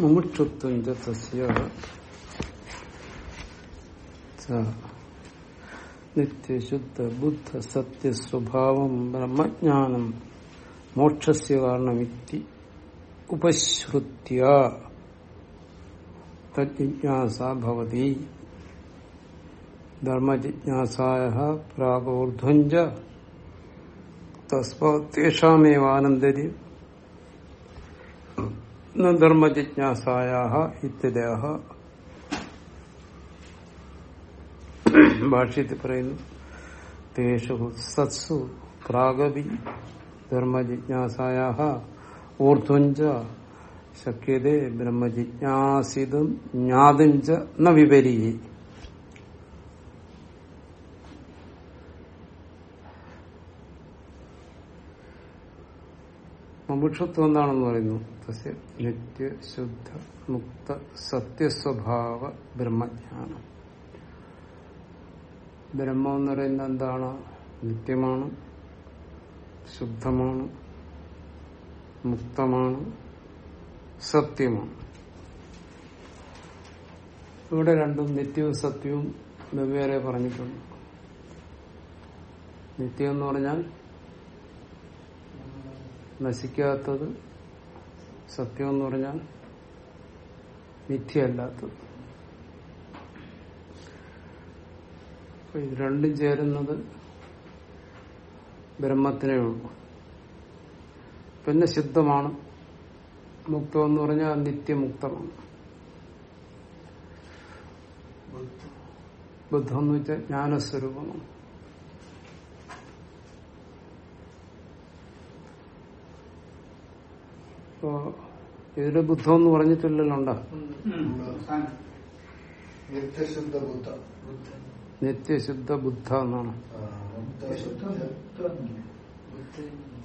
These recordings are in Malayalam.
മുമുക്ഷുത്വം ച തസ്യ ച നിത്യശുദ്ധ ബുദ്ധ സത്യസ്വഭാവം ബ്രഹ്മജ്ഞാനം മോക്ഷസ്യ കാരണമിത്തി ഉപശ്രുത്യ തജ്ഞാസ ഭവതി ധർമ്മജിജ്ഞാസായ പ്രാഗോർധ്വം ച തസ്മാത്തേഷാമേവാനന്ദരി ധർമ്മജിജ്ഞാസായ ഇത്യതः ഭാഷ്യത്തിൽ പറയുന്നു തേഷു സത്സു പ്രാഗവി ധർമ്മജിജ്ഞാസായ ഊർധ്വം ച ശക്യതേ ബ്രഹ്മജിജ്ഞാസിതും ജ്ഞാതും ച ന വിപരീ. മുമുക്ഷത്വം എന്താണെന്ന് പറയുന്നു നിത്യ ശുദ്ധ മുക്ത സത്യസ്വഭാവ ബ്രഹ്മജ്ഞാനം. ബ്രഹ്മം എന്ന് പറയുന്നത് എന്താണ്? നിത്യമാണ് ശുദ്ധമാണ് മുക്തമാണ് സത്യമാണ്. ഇവിടെ രണ്ടും നിത്യവും സത്യവും വെവ്വേറെ പറഞ്ഞിട്ടുണ്ട്. നിത്യം എന്ന് പറഞ്ഞാൽ നശിക്കാത്തത് സത്യം എന്ന് പറഞ്ഞാൽ മിഥ്യയല്ലാത്തത്. ഇത് രണ്ടും ചേരുന്നത് ബ്രഹ്മത്തിനേ ഉള്ളൂ. പിന്നെ ശുദ്ധമാണ്. മുക്തം എന്ന് പറഞ്ഞാൽ നിത്യമുക്തമാണ്. ബുദ്ധം. എന്ന് വെച്ചാൽ ജ്ഞാനസ്വരൂപമാണ്. ഇപ്പോ ഇതിൽ ബുദ്ധം എന്ന് പറഞ്ഞിട്ടില്ലല്ലോ ഉണ്ടോ നിത്യശുദ്ധ ബുദ്ധ എന്നാണ്.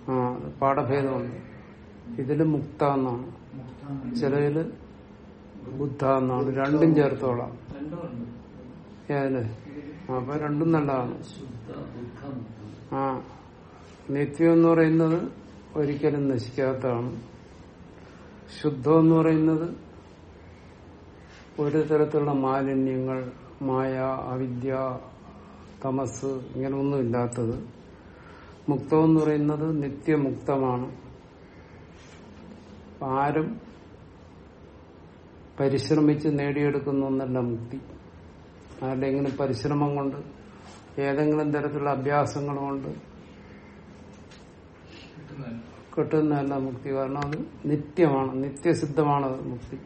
ആ, പാഠഭേദമാണ്. ഇതിൽ മുക്ത എന്നാണ് ചിലതിൽ ബുദ്ധ എന്നാണ് രണ്ടും ചേർത്തോളാം. ഏതിൽ അപ്പൊ രണ്ടും നല്ലതാണ്. ആ നിത്യം എന്ന് പറയുന്നത് ഒരിക്കലും നശിക്കാത്തതാണ്. ശുദ്ധം എന്ന് പറയുന്നത് ഒരു തരത്തിലുള്ള മാലിന്യങ്ങൾ മായ അവിദ്യ തമസ് ഇങ്ങനെ ഒന്നും ഇല്ലാത്തത്. മുക്തം എന്ന് പറയുന്നത് നിത്യമുക്തമാണ്. ആരും പരിശ്രമിച്ച് നേടിയെടുക്കുന്ന ഒന്നല്ല മുക്തി. ആരുടെയെങ്കിലും പരിശ്രമം കൊണ്ട് ഏതെങ്കിലും തരത്തിലുള്ള അഭ്യാസങ്ങൾ കൊണ്ട് കിട്ടുന്നതല്ല മുക്തി. കാരണം അത് നിത്യമാണ് നിത്യസിദ്ധമാണ് മുക്തി.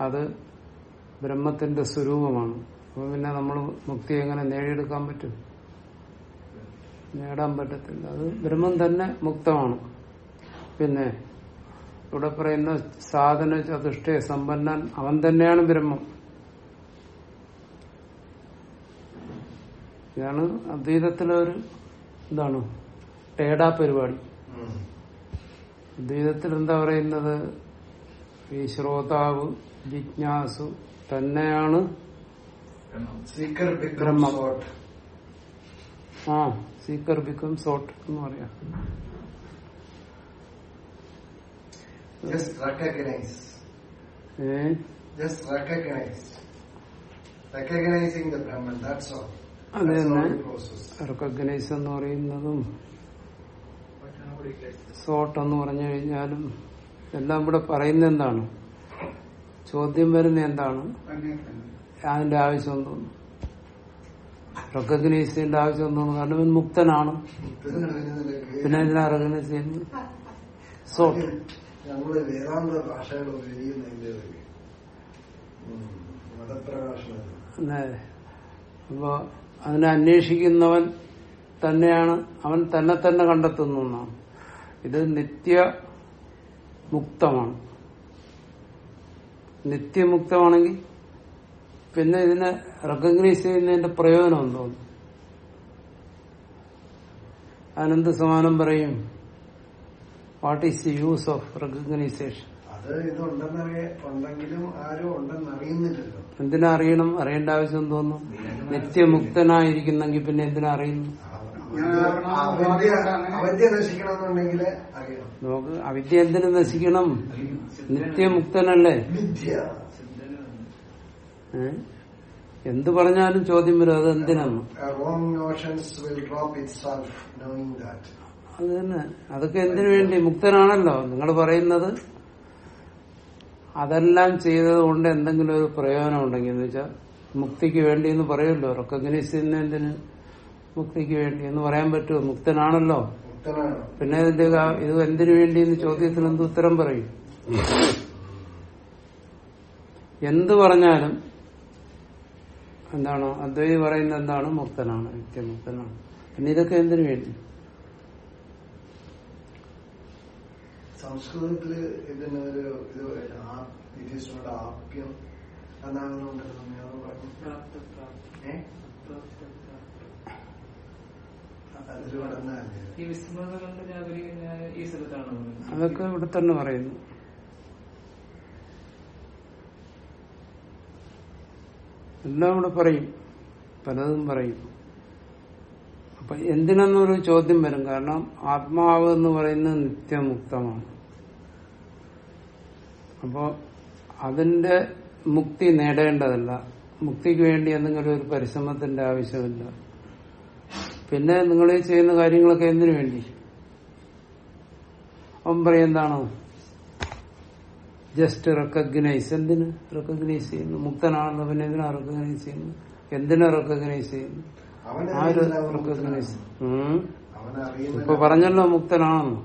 അത് ബ്രഹ്മത്തിന്റെ സ്വരൂപമാണ്. അപ്പൊ പിന്നെ നമ്മൾ മുക്തി എങ്ങനെ നേടിയെടുക്കാൻ പറ്റും? നേടാൻ പറ്റത്തില്ല. അത് ബ്രഹ്മം തന്നെ മുക്തമാണ്. പിന്നെ ഇവിടെ പറയുന്ന സാധന ചതുഷ്ട സമ്പന്നൻ അവൻ തന്നെയാണ് ബ്രഹ്മം. ഇതാണ് അദ്വൈതത്തിലെ ഒരു എന്താണ് ടേഡാ പരിപാടി. അദ്വൈതത്തിൽ എന്താ പറയുന്നത്? ഈ ശ്രോതാവ് ജിജ്ഞാസു തന്നെയാണ് ബ്രഹ്മം. ആ സീക്കർ ബിക്കം സോട്ട് എന്ന് പറയാം. അത് തന്നെ റെക്കഗ്നൈസ് എന്ന് പറയുന്നതും സോട്ട് എന്ന് പറഞ്ഞു കഴിഞ്ഞാലും എല്ലാം ഇവിടെ പറയുന്ന എന്താണ്? ചോദ്യം വരുന്ന എന്താണ്? അതിന്റെ ആവശ്യം എന്തോന്നു? റെക്കഗ്നൈസ് ചെയ്യേണ്ട ആവശ്യം എന്തോന്നു? കാരണം ഇവൻ മുക്തനാണ്. പിന്നെ എന്തിനാ റെക്കഗ്നൈസ് ചെയ്യുന്നത് സോട്ട് ഞങ്ങൾ വേദാന്ത ഭാഷകൾ ഉപയോഗിക്കുന്നതിന്റെ ഒരു ഉം, അപ്പൊ അതിനെ അന്വേഷിക്കുന്നവൻ തന്നെയാണ് അവൻ തന്നെ തന്നെ കണ്ടെത്തുന്നു എന്നാണ് ഇത് നിത്യ മുക്തമാണ്. നിത്യമുക്തമാണെങ്കിൽ പിന്നെ ഇതിനെ റെക്കഗ്നൈസ് ചെയ്യുന്നതിന്റെ പ്രയോജനം എന്തോന്നു അനന്ത് സമാനം പറയും? What is the use of recognisation എന്തിനാ അറിയണം? അറിയേണ്ട ആവശ്യം തോന്നുന്നു നിത്യമുക്തനായിരിക്കുന്നെങ്കിൽ പിന്നെ എന്തിനാ അറിയുന്നു? നമുക്ക് അവിദ്യ എന്തിനു നശിക്കണം? നിത്യമുക്തനല്ലേ? വിദ്യ. എന്ത് പറഞ്ഞാലും ചോദ്യം വരും അത് എന്തിനാണ് wrong will drop it knowing that അത് തന്നെ. അതൊക്കെ എന്തിനു വേണ്ടി? മുക്തനാണല്ലോ. നിങ്ങൾ പറയുന്നത് അതെല്ലാം ചെയ്തത് കൊണ്ട് എന്തെങ്കിലും ഒരു പ്രയോജനം ഉണ്ടെങ്കിൽ എന്ന് വെച്ചാൽ മുക്തിക്ക് വേണ്ടി എന്ന് പറയുമല്ലോ. റെക്കഗ്നൈസ് ചെയ്യുന്ന എന്തിന്? മുക്തിക്ക് വേണ്ടി എന്ന് പറയാൻ പറ്റുമോ? മുക്തനാണല്ലോ. മുക്തനാണ്. പിന്നെ ഇതിന്റെ ഇത് എന്തിനു വേണ്ടി എന്ന് ചോദ്യത്തിന് എന്ത് ഉത്തരം പറയും? എന്ത് പറഞ്ഞാലും എന്താണോ അദ്വൈതി പറയുന്നത് എന്താണ്? മുക്തനാണ് നിത്യമുക്തനാണ്. പിന്നെ ഇതൊക്കെ എന്തിനു വേണ്ടി? സംസ്കൃതത്തിൽ ഇതിന് ഒരു ഇത് ആപ്യം എന്നാകുന്നുണ്ടല്ലോ ഞാൻ പറഞ്ഞു ഏ അതിൽ കടന്നല്ലേ ഈ വിസ്മൃത കൊണ്ട് ഞാൻ ഒരു- ഞാൻ ഈ സ്ഥലത്താണ് പറയുന്നത്. അതൊക്കെ ഇവിടെ തന്നെ പറയുന്നു. എല്ലാം ഇവിടെ പറയും. പലതും പറയും. അപ്പൊ എന്തിനെന്നൊരു ചോദ്യം വരും. കാരണം ആത്മാവ് എന്ന് പറയുന്നത് നിത്യമുക്തമാണ്. അപ്പോ അതിന്റെ മുക്തി നേടേണ്ടതല്ല. മുക്തിക്ക് വേണ്ടി എന്തെങ്കിലും ഒരു പരിശ്രമത്തിന്റെ ആവശ്യമില്ല. പിന്നെ നിങ്ങൾ ചെയ്യുന്ന കാര്യങ്ങളൊക്കെ എന്തിനു വേണ്ടി? അവൻ എന്താണോ? ജസ്റ്റ് റെക്കഗ്നൈസ് എന്തിന് റെക്കഗ്നൈസ് ചെയ്യുന്നു? മുക്തനാണെന്ന് പിന്നെ എന്തിനാ റെക്കഗ്നൈസ് ചെയ്യുന്നു? എന്തിനാ റെക്കഗ്നൈസ് ചെയ്യുന്നു? റെക്കഗ്നൈസ് ഇപ്പൊ പറഞ്ഞല്ലോ മുക്തനാണെന്ന്.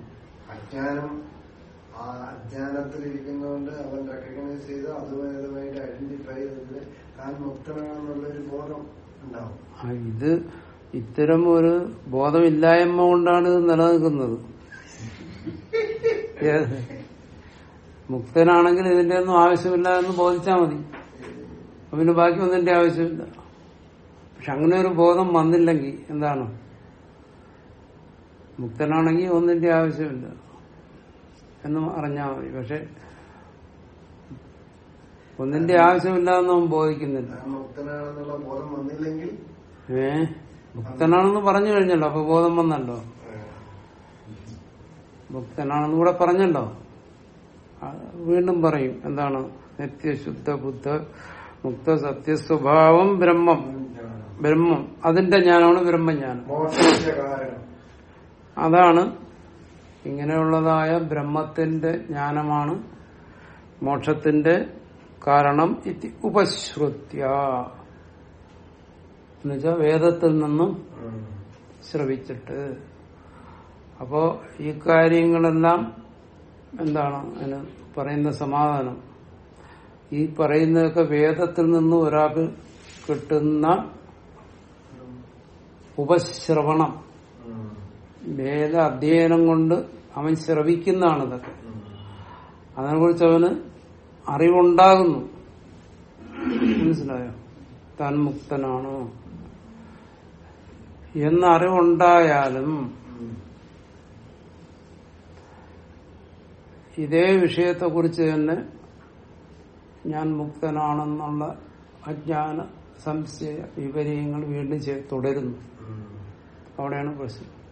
അജ്ഞാനത്തിലിരിക്കുന്നതുകൊണ്ട് അവൻ റെക്കഗ്നൈസ് ചെയ്ത് അതുമായിട്ട് ഐഡന്റിഫൈ ചെയ്ത് താൻ മുക്തനാണെന്നുള്ള ഒരു ബോധം ഉണ്ടാവും. ഇത് ഇത്തരം ഒരു ബോധമില്ലായ്മ കൊണ്ടാണ് ഇത് നിലനിൽക്കുന്നത്. മുക്തനാണെങ്കിൽ ഇതിന്റെ ഒന്നും ആവശ്യമില്ല എന്ന് ബോധിച്ചാൽ മതി. അപ്പൊ പിന്നെ ബാക്കി ഒന്നിന്റെ ആവശ്യമില്ല. പക്ഷെ അങ്ങനെ ഒരു ബോധം വന്നില്ലെങ്കിൽ എന്താണ്? മുക്തനാണെങ്കിൽ ഒന്നിന്റെ ആവശ്യമില്ല എന്ന് അറിഞ്ഞാൽ മതി. പക്ഷെ ഒന്നിന്റെ ആവശ്യമില്ല എന്നവൻ ബോധിക്കുന്നില്ല. മുക്തനാണെന്നുള്ള ബോധം വന്നില്ലെങ്കിൽ ഏ? മുക്തനാണെന്ന് പറഞ്ഞു കഴിഞ്ഞല്ലോ അപ്പൊ ബോധം വന്നല്ലോ. ഭക്തനാണെന്ന് കൂടെ പറഞ്ഞല്ലോ. വീണ്ടും പറയും എന്താണ്? നിത്യശുദ്ധ ബുദ്ധ മുക്ത സത്യസ്വഭാവം ബ്രഹ്മം. ബ്രഹ്മം. അതിന്റെ ജ്ഞാനമാണ് ബ്രഹ്മജ്ഞാനം. അതാണ് ഇങ്ങനെയുള്ളതായ ബ്രഹ്മത്തിന്റെ ജ്ഞാനമാണ് മോക്ഷത്തിന്റെ കാരണം ഉപശ്രുത്യ. എന്നുവെച്ചാൽ വേദത്തിൽ നിന്നും ശ്രവിച്ചിട്ട്. അപ്പോ ഈ കാര്യങ്ങളെല്ലാം എന്താണ്? അതിന് പറയുന്ന സമാധാനം. ഈ പറയുന്നതൊക്കെ വേദത്തിൽ നിന്നും ഒരാൾക്ക് കിട്ടുന്ന ഉപശ്രവണം. വേദ അധ്യയനം കൊണ്ട് അവൻ ശ്രവിക്കുന്നതാണ് ഇതൊക്കെ അതിനെക്കുറിച്ച് അവന് അറിവുണ്ടാകുന്നു. മനസ്സിലായോ? താൻ മുക്തനാണോ എന്ന ഇതേ വിഷയത്തെ കുറിച്ച് തന്നെ ഞാൻ മുക്തനാണെന്നുള്ള അജ്ഞാന സംശയ വിപര്യങ്ങൾ വീണ്ടും തുടരുന്നു. അവിടെയാണ് പ്രശ്നം.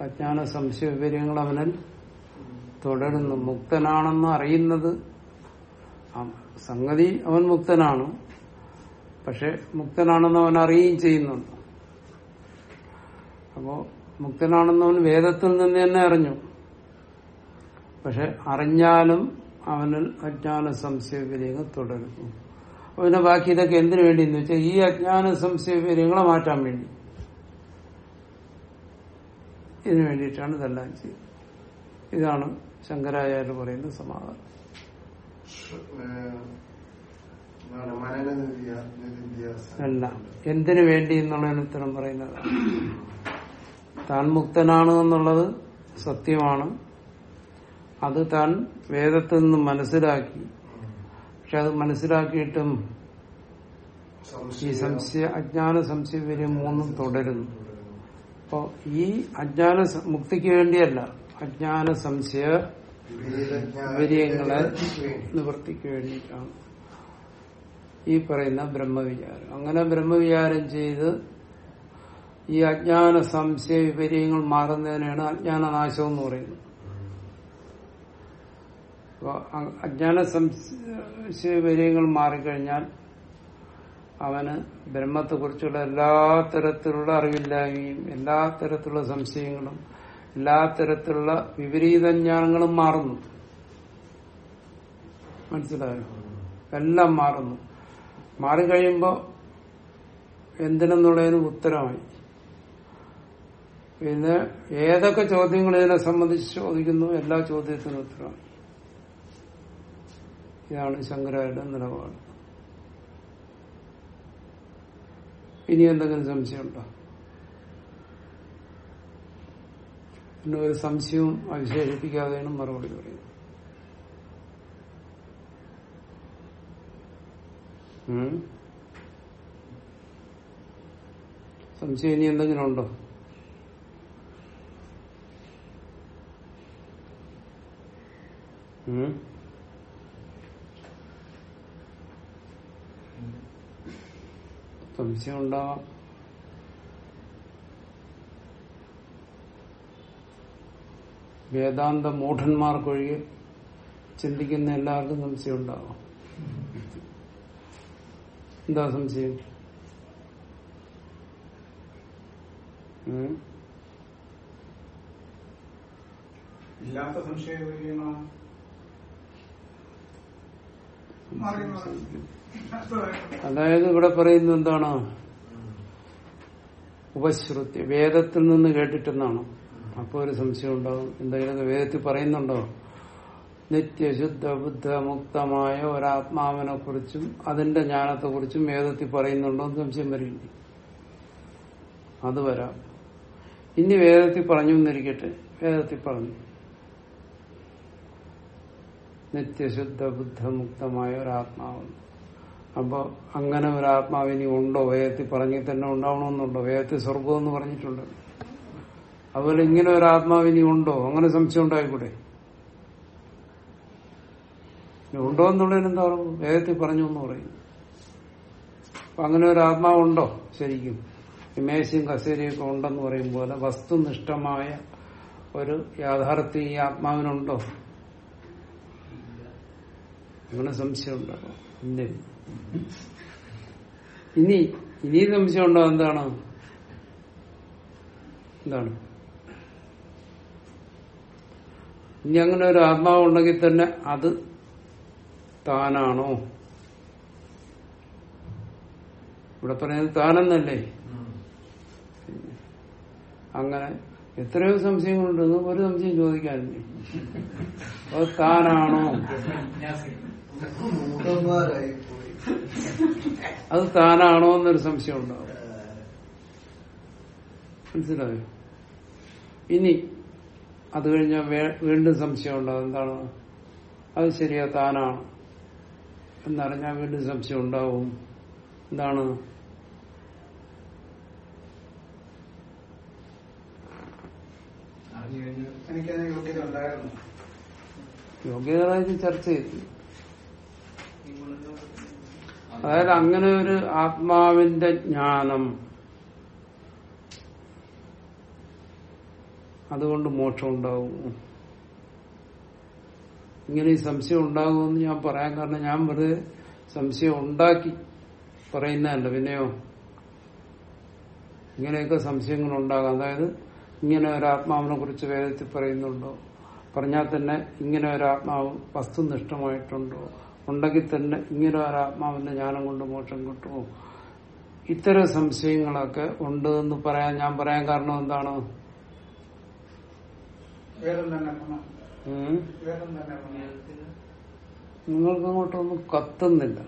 അജ്ഞാന സംശയ വിപര്യങ്ങൾ അവനിൽ തുടരുന്നു. മുക്തനാണെന്ന് അറിയുന്നത് സംഗതി അവൻ മുക്തനാണ്? പക്ഷെ മുക്തനാണെന്ന് അവൻ അറിയുകയും ചെയ്യുന്നുണ്ട്. അപ്പോ മുക്തനാണെന്ന് അവൻ വേദത്തിൽ നിന്ന് തന്നെ അറിഞ്ഞു. പക്ഷെ അറിഞ്ഞാലും അവനിൽ അജ്ഞാന സംശയ വിപര്യങ്ങൾ തുടരുന്നു അവന് ബാക്കി ഇതൊക്കെ എന്തിനു വേണ്ടി എന്ന് വെച്ചാൽ ഈ അജ്ഞാന സംശയ വിപര്യങ്ങളെ മാറ്റാൻ വേണ്ടി. ഇതിനു വേണ്ടിയിട്ടാണ് ഇതെല്ലാം ചെയ്യുന്നത്. ഇതാണ് ശങ്കരാചാര്യ പറയുന്ന സമാധാനം. അല്ല എന്തിനു വേണ്ടി എന്നുള്ളതിന് ഉത്തരം പറയുന്നത്. താൻ മുക്തനാണ് എന്നുള്ളത് സത്യമാണ്. അത് താൻ വേദത്തിൽ നിന്ന് മനസ്സിലാക്കി. പക്ഷെ അത് മനസ്സിലാക്കിയിട്ടും ഈ സംശയ. അജ്ഞാന സംശയ വിവരം മൂന്നും തുടരുന്നു. അപ്പോ ഈ അജ്ഞാന മുക്തിക്ക് വേണ്ടിയല്ല അജ്ഞാന സംശയ വിപര്യങ്ങളെ നിവർത്തിക്ക് വേണ്ടിയിട്ടാണ്. ഈ പറയുന്ന ബ്രഹ്മവിചാരം. അങ്ങനെ ബ്രഹ്മവിചാരം ചെയ്ത് ഈ അജ്ഞാന സംശയ വിപര്യങ്ങൾ മാറുന്നതിനാണ് അജ്ഞാനനാശം എന്ന് പറയുന്നത്. അജ്ഞാന സംശയ വിപര്യങ്ങൾ മാറിക്കഴിഞ്ഞാൽ അവന് ബ്രഹ്മത്തെക്കുറിച്ചുള്ള എല്ലാ തരത്തിലുള്ള അറിവില്ലായ്മയും എല്ലാ തരത്തിലുള്ള സംശയങ്ങളും എല്ലാ തരത്തിലുള്ള വിപരീത ജ്ഞാനങ്ങളും മാറുന്നു. മനസ്സിലായോ? എല്ലാം മാറുന്നു. മാറിക്കഴിയുമ്പോ എന്തിനെന്നുള്ളതിന് ഉത്തരമായി. പിന്നെ ഏതൊക്കെ ചോദ്യങ്ങൾ ഇതിനെ സംബന്ധിച്ച് ചോദിക്കുന്നു എല്ലാ ചോദ്യത്തിനും ഉത്തരമായി. ഇതാണ് ശങ്കരായുടെ നിലപാട്. ഇനി എന്തെങ്കിലും സംശയമുണ്ടോ? പിന്നെ ഒരു സംശയവും അവശേഷിപ്പിക്കാതെയാണ് മറുപടി പറയുന്നത്. സംശയം ഇനി എന്തെങ്കിലും ഉണ്ടോ? സംശയം ഉണ്ടാവാം വേദാന്ത മൂഢന്മാർക്കൊഴികെ ചിന്തിക്കുന്ന എല്ലാവർക്കും സംശയം ഉണ്ടാവാം. എന്താ സംശയം ഇല്ലാത്ത സംശയം അതായത് ഇവിടെ പറയുന്നത് എന്താണ്? ഉപശ്രുതി. വേദത്തിൽ നിന്ന് കേട്ടിട്ടെന്നാണ്. അപ്പൊ ഒരു സംശയം ഉണ്ടാവും. എന്തായാലും വേദത്തിൽ പറയുന്നുണ്ടോ? നിത്യശുദ്ധ ബുദ്ധ മുക്തമായ ഒരാത്മാവിനെ കുറിച്ചും അതിന്റെ ജ്ഞാനത്തെ കുറിച്ചും വേദത്തിൽ പറയുന്നുണ്ടോ എന്ന് സംശയം വരില്ല. അത് വരാം. ഇനി വേദത്തിൽ പറഞ്ഞു എന്നിരിക്കട്ടെ. വേദത്തിൽ പറഞ്ഞു. നിത്യശുദ്ധ ബുദ്ധമുക്തമായ ഒരാത്മാവ്. അപ്പൊ അങ്ങനെ ഒരു ആത്മാവിനി ഉണ്ടോ? വേദത്തിൽ പറഞ്ഞിൽ തന്നെ ഉണ്ടാവണമെന്നുണ്ടോ? വേദത്തിൽ സ്വർഗം എന്ന് പറഞ്ഞിട്ടുണ്ട്. അതുപോലെ ഇങ്ങനെ ഒരു ആത്മാവിനി ഉണ്ടോ? അങ്ങനെ സംശയം ഉണ്ടായിക്കൂടെ? ഇനി ഉണ്ടോ എന്നുള്ളതിന് എന്താ? വേദത്തിൽ പറഞ്ഞു എന്ന് പറയും. അപ്പൊ അങ്ങനെ ഒരു ആത്മാവുണ്ടോ? ശരിക്കും. മേശയും കസേരയൊക്കെ ഉണ്ടെന്ന് പറയും പോലെ വസ്തുനിഷ്ഠമായ ഒരു യാഥാർത്ഥ്യം ഈ ആത്മാവിനുണ്ടോ? അങ്ങനെ സംശയം ഉണ്ടാകും ഇല്ല. ഇനി ഇനി സംശയം ഉണ്ടോ എന്താണ്? എന്താണ്? ഇനി അങ്ങനെ ഒരു ആത്മാവ് ഉണ്ടെങ്കിൽ തന്നെ അത് താനാണോ? ഇവിടെ പറയുന്നത് താനെന്നല്ലേ? അങ്ങനെ എത്രയോ സംശയങ്ങളുണ്ടെന്ന് ഒരു സംശയം ചോദിക്കാനില്ല. അത് താനാണോ? അത് താനാണോ എന്നൊരു സംശയം ഉണ്ടാവും മനസ്സിലായോ? ഇനി അത് കഴിഞ്ഞാൽ വീണ്ടും സംശയം ഉണ്ടാവും എന്താണ്? അത് ശരിയാ താനാണ്. എന്നറിഞ്ഞാൽ വീണ്ടും സംശയം ഉണ്ടാവും. എന്താണ്? യോഗ്യതകളായിട്ട് ചർച്ച ചെയ്തു. അതായത് അങ്ങനെ ഒരു ആത്മാവിന്റെ ജ്ഞാനം. അതുകൊണ്ട് മോക്ഷം ഉണ്ടാവും. ഇങ്ങനെ ഈ സംശയം ഉണ്ടാകുമെന്ന് ഞാൻ പറയാൻ കാരണം ഞാൻ വെറുതെ സംശയം ഉണ്ടാക്കി പറയുന്നതല്ല. പിന്നെയോ? ഇങ്ങനെയൊക്കെ സംശയങ്ങൾ ഉണ്ടാകാം. അതായത് ഇങ്ങനെ ഒരു ആത്മാവിനെ കുറിച്ച് വേദത്തിൽ പറയുന്നുണ്ടോ? പറഞ്ഞാൽ തന്നെ ഇങ്ങനെ ഒരു ആത്മാവ് വസ്തുനിഷ്ഠമായിട്ടുണ്ടോ? ഉണ്ടെങ്കിൽ തന്നെ ഇങ്ങനെ ഒരു ആത്മാവിന്റെ ജ്ഞാനം കൊണ്ട് മോക്ഷം കിട്ടുമോ? ഇത്തരം സംശയങ്ങളൊക്കെ ഉണ്ട് എന്ന് പറയാൻ ഞാൻ പറയാൻ കാരണം എന്താണ്? വേദം തന്നെ നിങ്ങൾക്ക് അങ്ങോട്ടൊന്നും കത്തുന്നില്ല.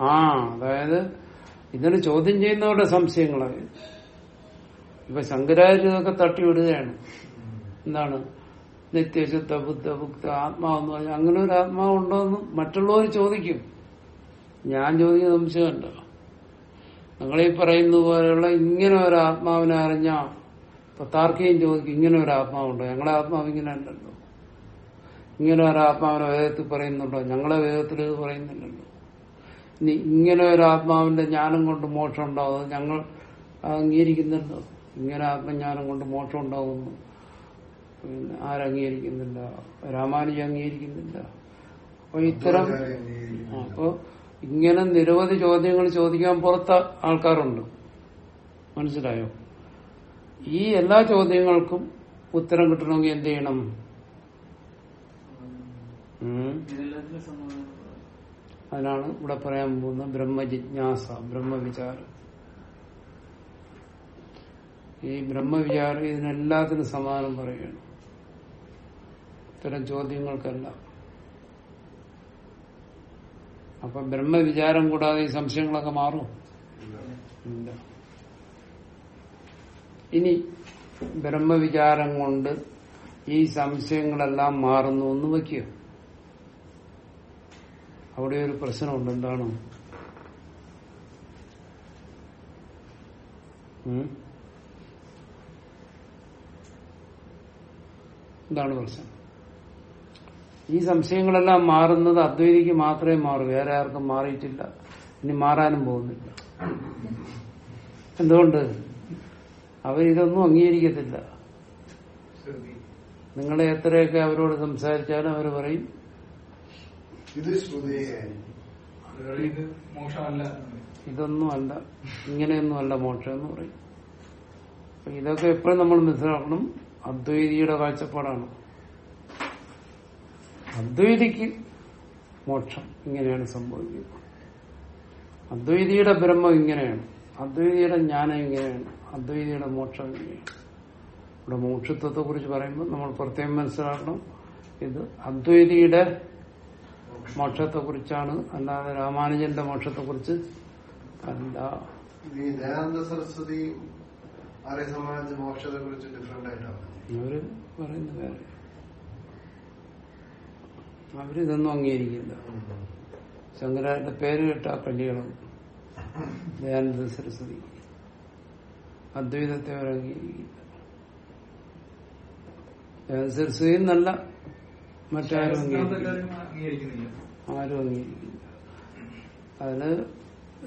ആ അതായത് ഇതിന് ചോദ്യം ചെയ്യുന്നവരുടെ സംശയങ്ങളായി. ഇപ്പൊ ശങ്കരാചാര്യതൊക്കെ തട്ടി തട്ടിവിടുകയാണ്. എന്താണ്? നിത്യശുദ്ധ ബുദ്ധ ഭുക്ത ആത്മാവെന്ന് പറഞ്ഞാൽ അങ്ങനെ ഒരു ആത്മാവ് ഉണ്ടോന്ന് മറ്റുള്ളവർ ചോദിക്കും. ഞാൻ ചോദിക്കുന്ന സംശയമല്ല നിങ്ങളീ പറയുന്ന പോലെയുള്ള ഇങ്ങനെ ഒരു ആത്മാവിനെ അറിഞ്ഞ ഇപ്പൊ താർക്കിയും ചോദിക്കും ഇങ്ങനെ ഒരു ആത്മാവുണ്ടോ? ഞങ്ങളെ ആത്മാവ് ഇങ്ങനെ ഉണ്ടല്ലോ. ഇങ്ങനെ ഒരു ആത്മാവിനെ വേദത്തിൽ പറയുന്നുണ്ടോ? ഞങ്ങളെ വേദത്തിൽ ഇത് പറയുന്നില്ലല്ലോ. ഇനി ഇങ്ങനെ ഒരു ആത്മാവിന്റെ ജ്ഞാനം കൊണ്ട് മോക്ഷം ഉണ്ടാവും ഞങ്ങൾ അംഗീകരിക്കുന്നുണ്ടോ? ഇങ്ങനെ ആത്മജ്ഞാനം കൊണ്ട് മോക്ഷം ഉണ്ടാവുന്നു പിന്നെ ആരംഗീകരിക്കുന്നില്ല രാമാനുജ അംഗീകരിക്കുന്നില്ല. അപ്പൊ ഇത്തരം അപ്പോ അപ്പൊ ഇങ്ങനെ നിരവധി ചോദ്യങ്ങൾ ചോദിക്കാൻ പുറത്ത ആൾക്കാരുണ്ട്. മനസ്സിലായോ? ഈ എല്ലാ ചോദ്യങ്ങൾക്കും ഉത്തരം കിട്ടണമെങ്കിൽ എന്ത് ചെയ്യണം? അതിനാണ് ഇവിടെ പറയാൻ പോകുന്ന ബ്രഹ്മജിജ്ഞാസ ബ്രഹ്മവിചാരം. ഈ ബ്രഹ്മവിചാരം ഇതിനെല്ലാത്തിനും സമാനം പറയുകയാണ്. ഇത്തരം ചോദ്യങ്ങൾക്കെല്ലാം. അപ്പൊ ബ്രഹ്മവിചാരം കൂടാതെ ഈ സംശയങ്ങളൊക്കെ മാറും ഇല്ല. ഇനി ബ്രഹ്മവിചാരം കൊണ്ട് ഈ സംശയങ്ങളെല്ലാം മാറുന്നു എന്ന് വയ്ക്കുക. അവിടെ ഒരു പ്രശ്നമുണ്ട്. എന്താണ്? എന്താണ് പ്രശ്നം? ഈ സംശയങ്ങളെല്ലാം മാറുന്നത് അദ്വൈതിക്ക് മാത്രമേ മാറൂ. വേറെ ആർക്കും മാറിയിട്ടില്ല. ഇനി മാറാനും പോകുന്നില്ല. എന്തുകൊണ്ട്? അവരിതൊന്നും അംഗീകരിക്കത്തില്ല. നിങ്ങളെ എത്രയൊക്കെ അവരോട് സംസാരിച്ചാലും അവർ പറയും. ഇതൊന്നും അല്ല. ഇങ്ങനെയൊന്നും അല്ല മോക്ഷം എന്ന് പറയും. അപ്പൊ ഇതൊക്കെ എപ്പോഴും നമ്മൾ മനസ്സിലാക്കണം. അദ്വൈതിയുടെ കാഴ്ചപ്പാടാണ്. അദ്വൈതിക്ക് മോക്ഷം ഇങ്ങനെയാണ് സംഭവിക്കുന്നത്. അദ്വൈതിയുടെ ബ്രഹ്മം ഇങ്ങനെയാണ്. അദ്വൈതിയുടെ ജ്ഞാനം ഇങ്ങനെയാണ്. അദ്വൈതിയുടെ മോക്ഷം. ഇവിടെ മോക്ഷത്വത്തെ കുറിച്ച് പറയുമ്പോൾ നമ്മൾ പ്രത്യേകം മനസ്സിലാക്കണം. ഇത് അദ്വൈതിയുടെ മോക്ഷത്തെ കുറിച്ചാണ് അല്ലാതെ രാമാനുജന്റെ മോക്ഷത്തെ കുറിച്ച് അല്ല ദയാനന്ദ സരസ്വതി മോക്ഷത്തെ കുറിച്ച് ഡിഫറെന്റ് ആയിട്ടാണ്. അവർ പറയുന്നത് വേറെ. അവരിതൊന്നും അംഗീകരിക്കില്ല ശങ്കരാന്റെ പേര് കേട്ട കല്യാണം. ദയാനന്ദ സരസ്വതി. അദ്വൈതത്തെ അവർ അംഗീകരിക്കില്ല നല്ല മറ്റാരും അംഗീകരിക്കില്ല ആരും അംഗീകരിക്കില്ല അതിന്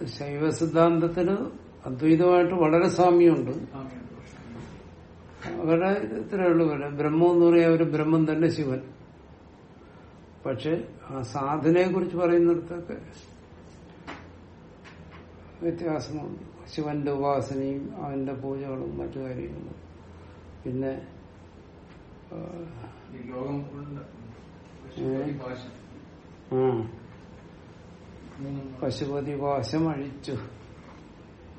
ശൈവ സിദ്ധാന്തത്തിന് അദ്വൈതമായിട്ട് വളരെ സാമ്യമുണ്ട് ഇത്രേ അവരുടെ ഇത്രയേ ഉള്ളൂ ബ്രഹ്മം എന്ന് പറയാൻ ഒരു ബ്രഹ്മം തന്നെ ശിവൻ പക്ഷെ ആ സാധനയെ കുറിച്ച് പറയുന്നിടത്തൊക്കെ വ്യത്യാസമുണ്ട്. ശിവന്റെ ഉപാസനയും അവന്റെ പൂജകളും മറ്റു കാര്യങ്ങളും. പിന്നെ പശുപതി വാശം അഴിച്ചു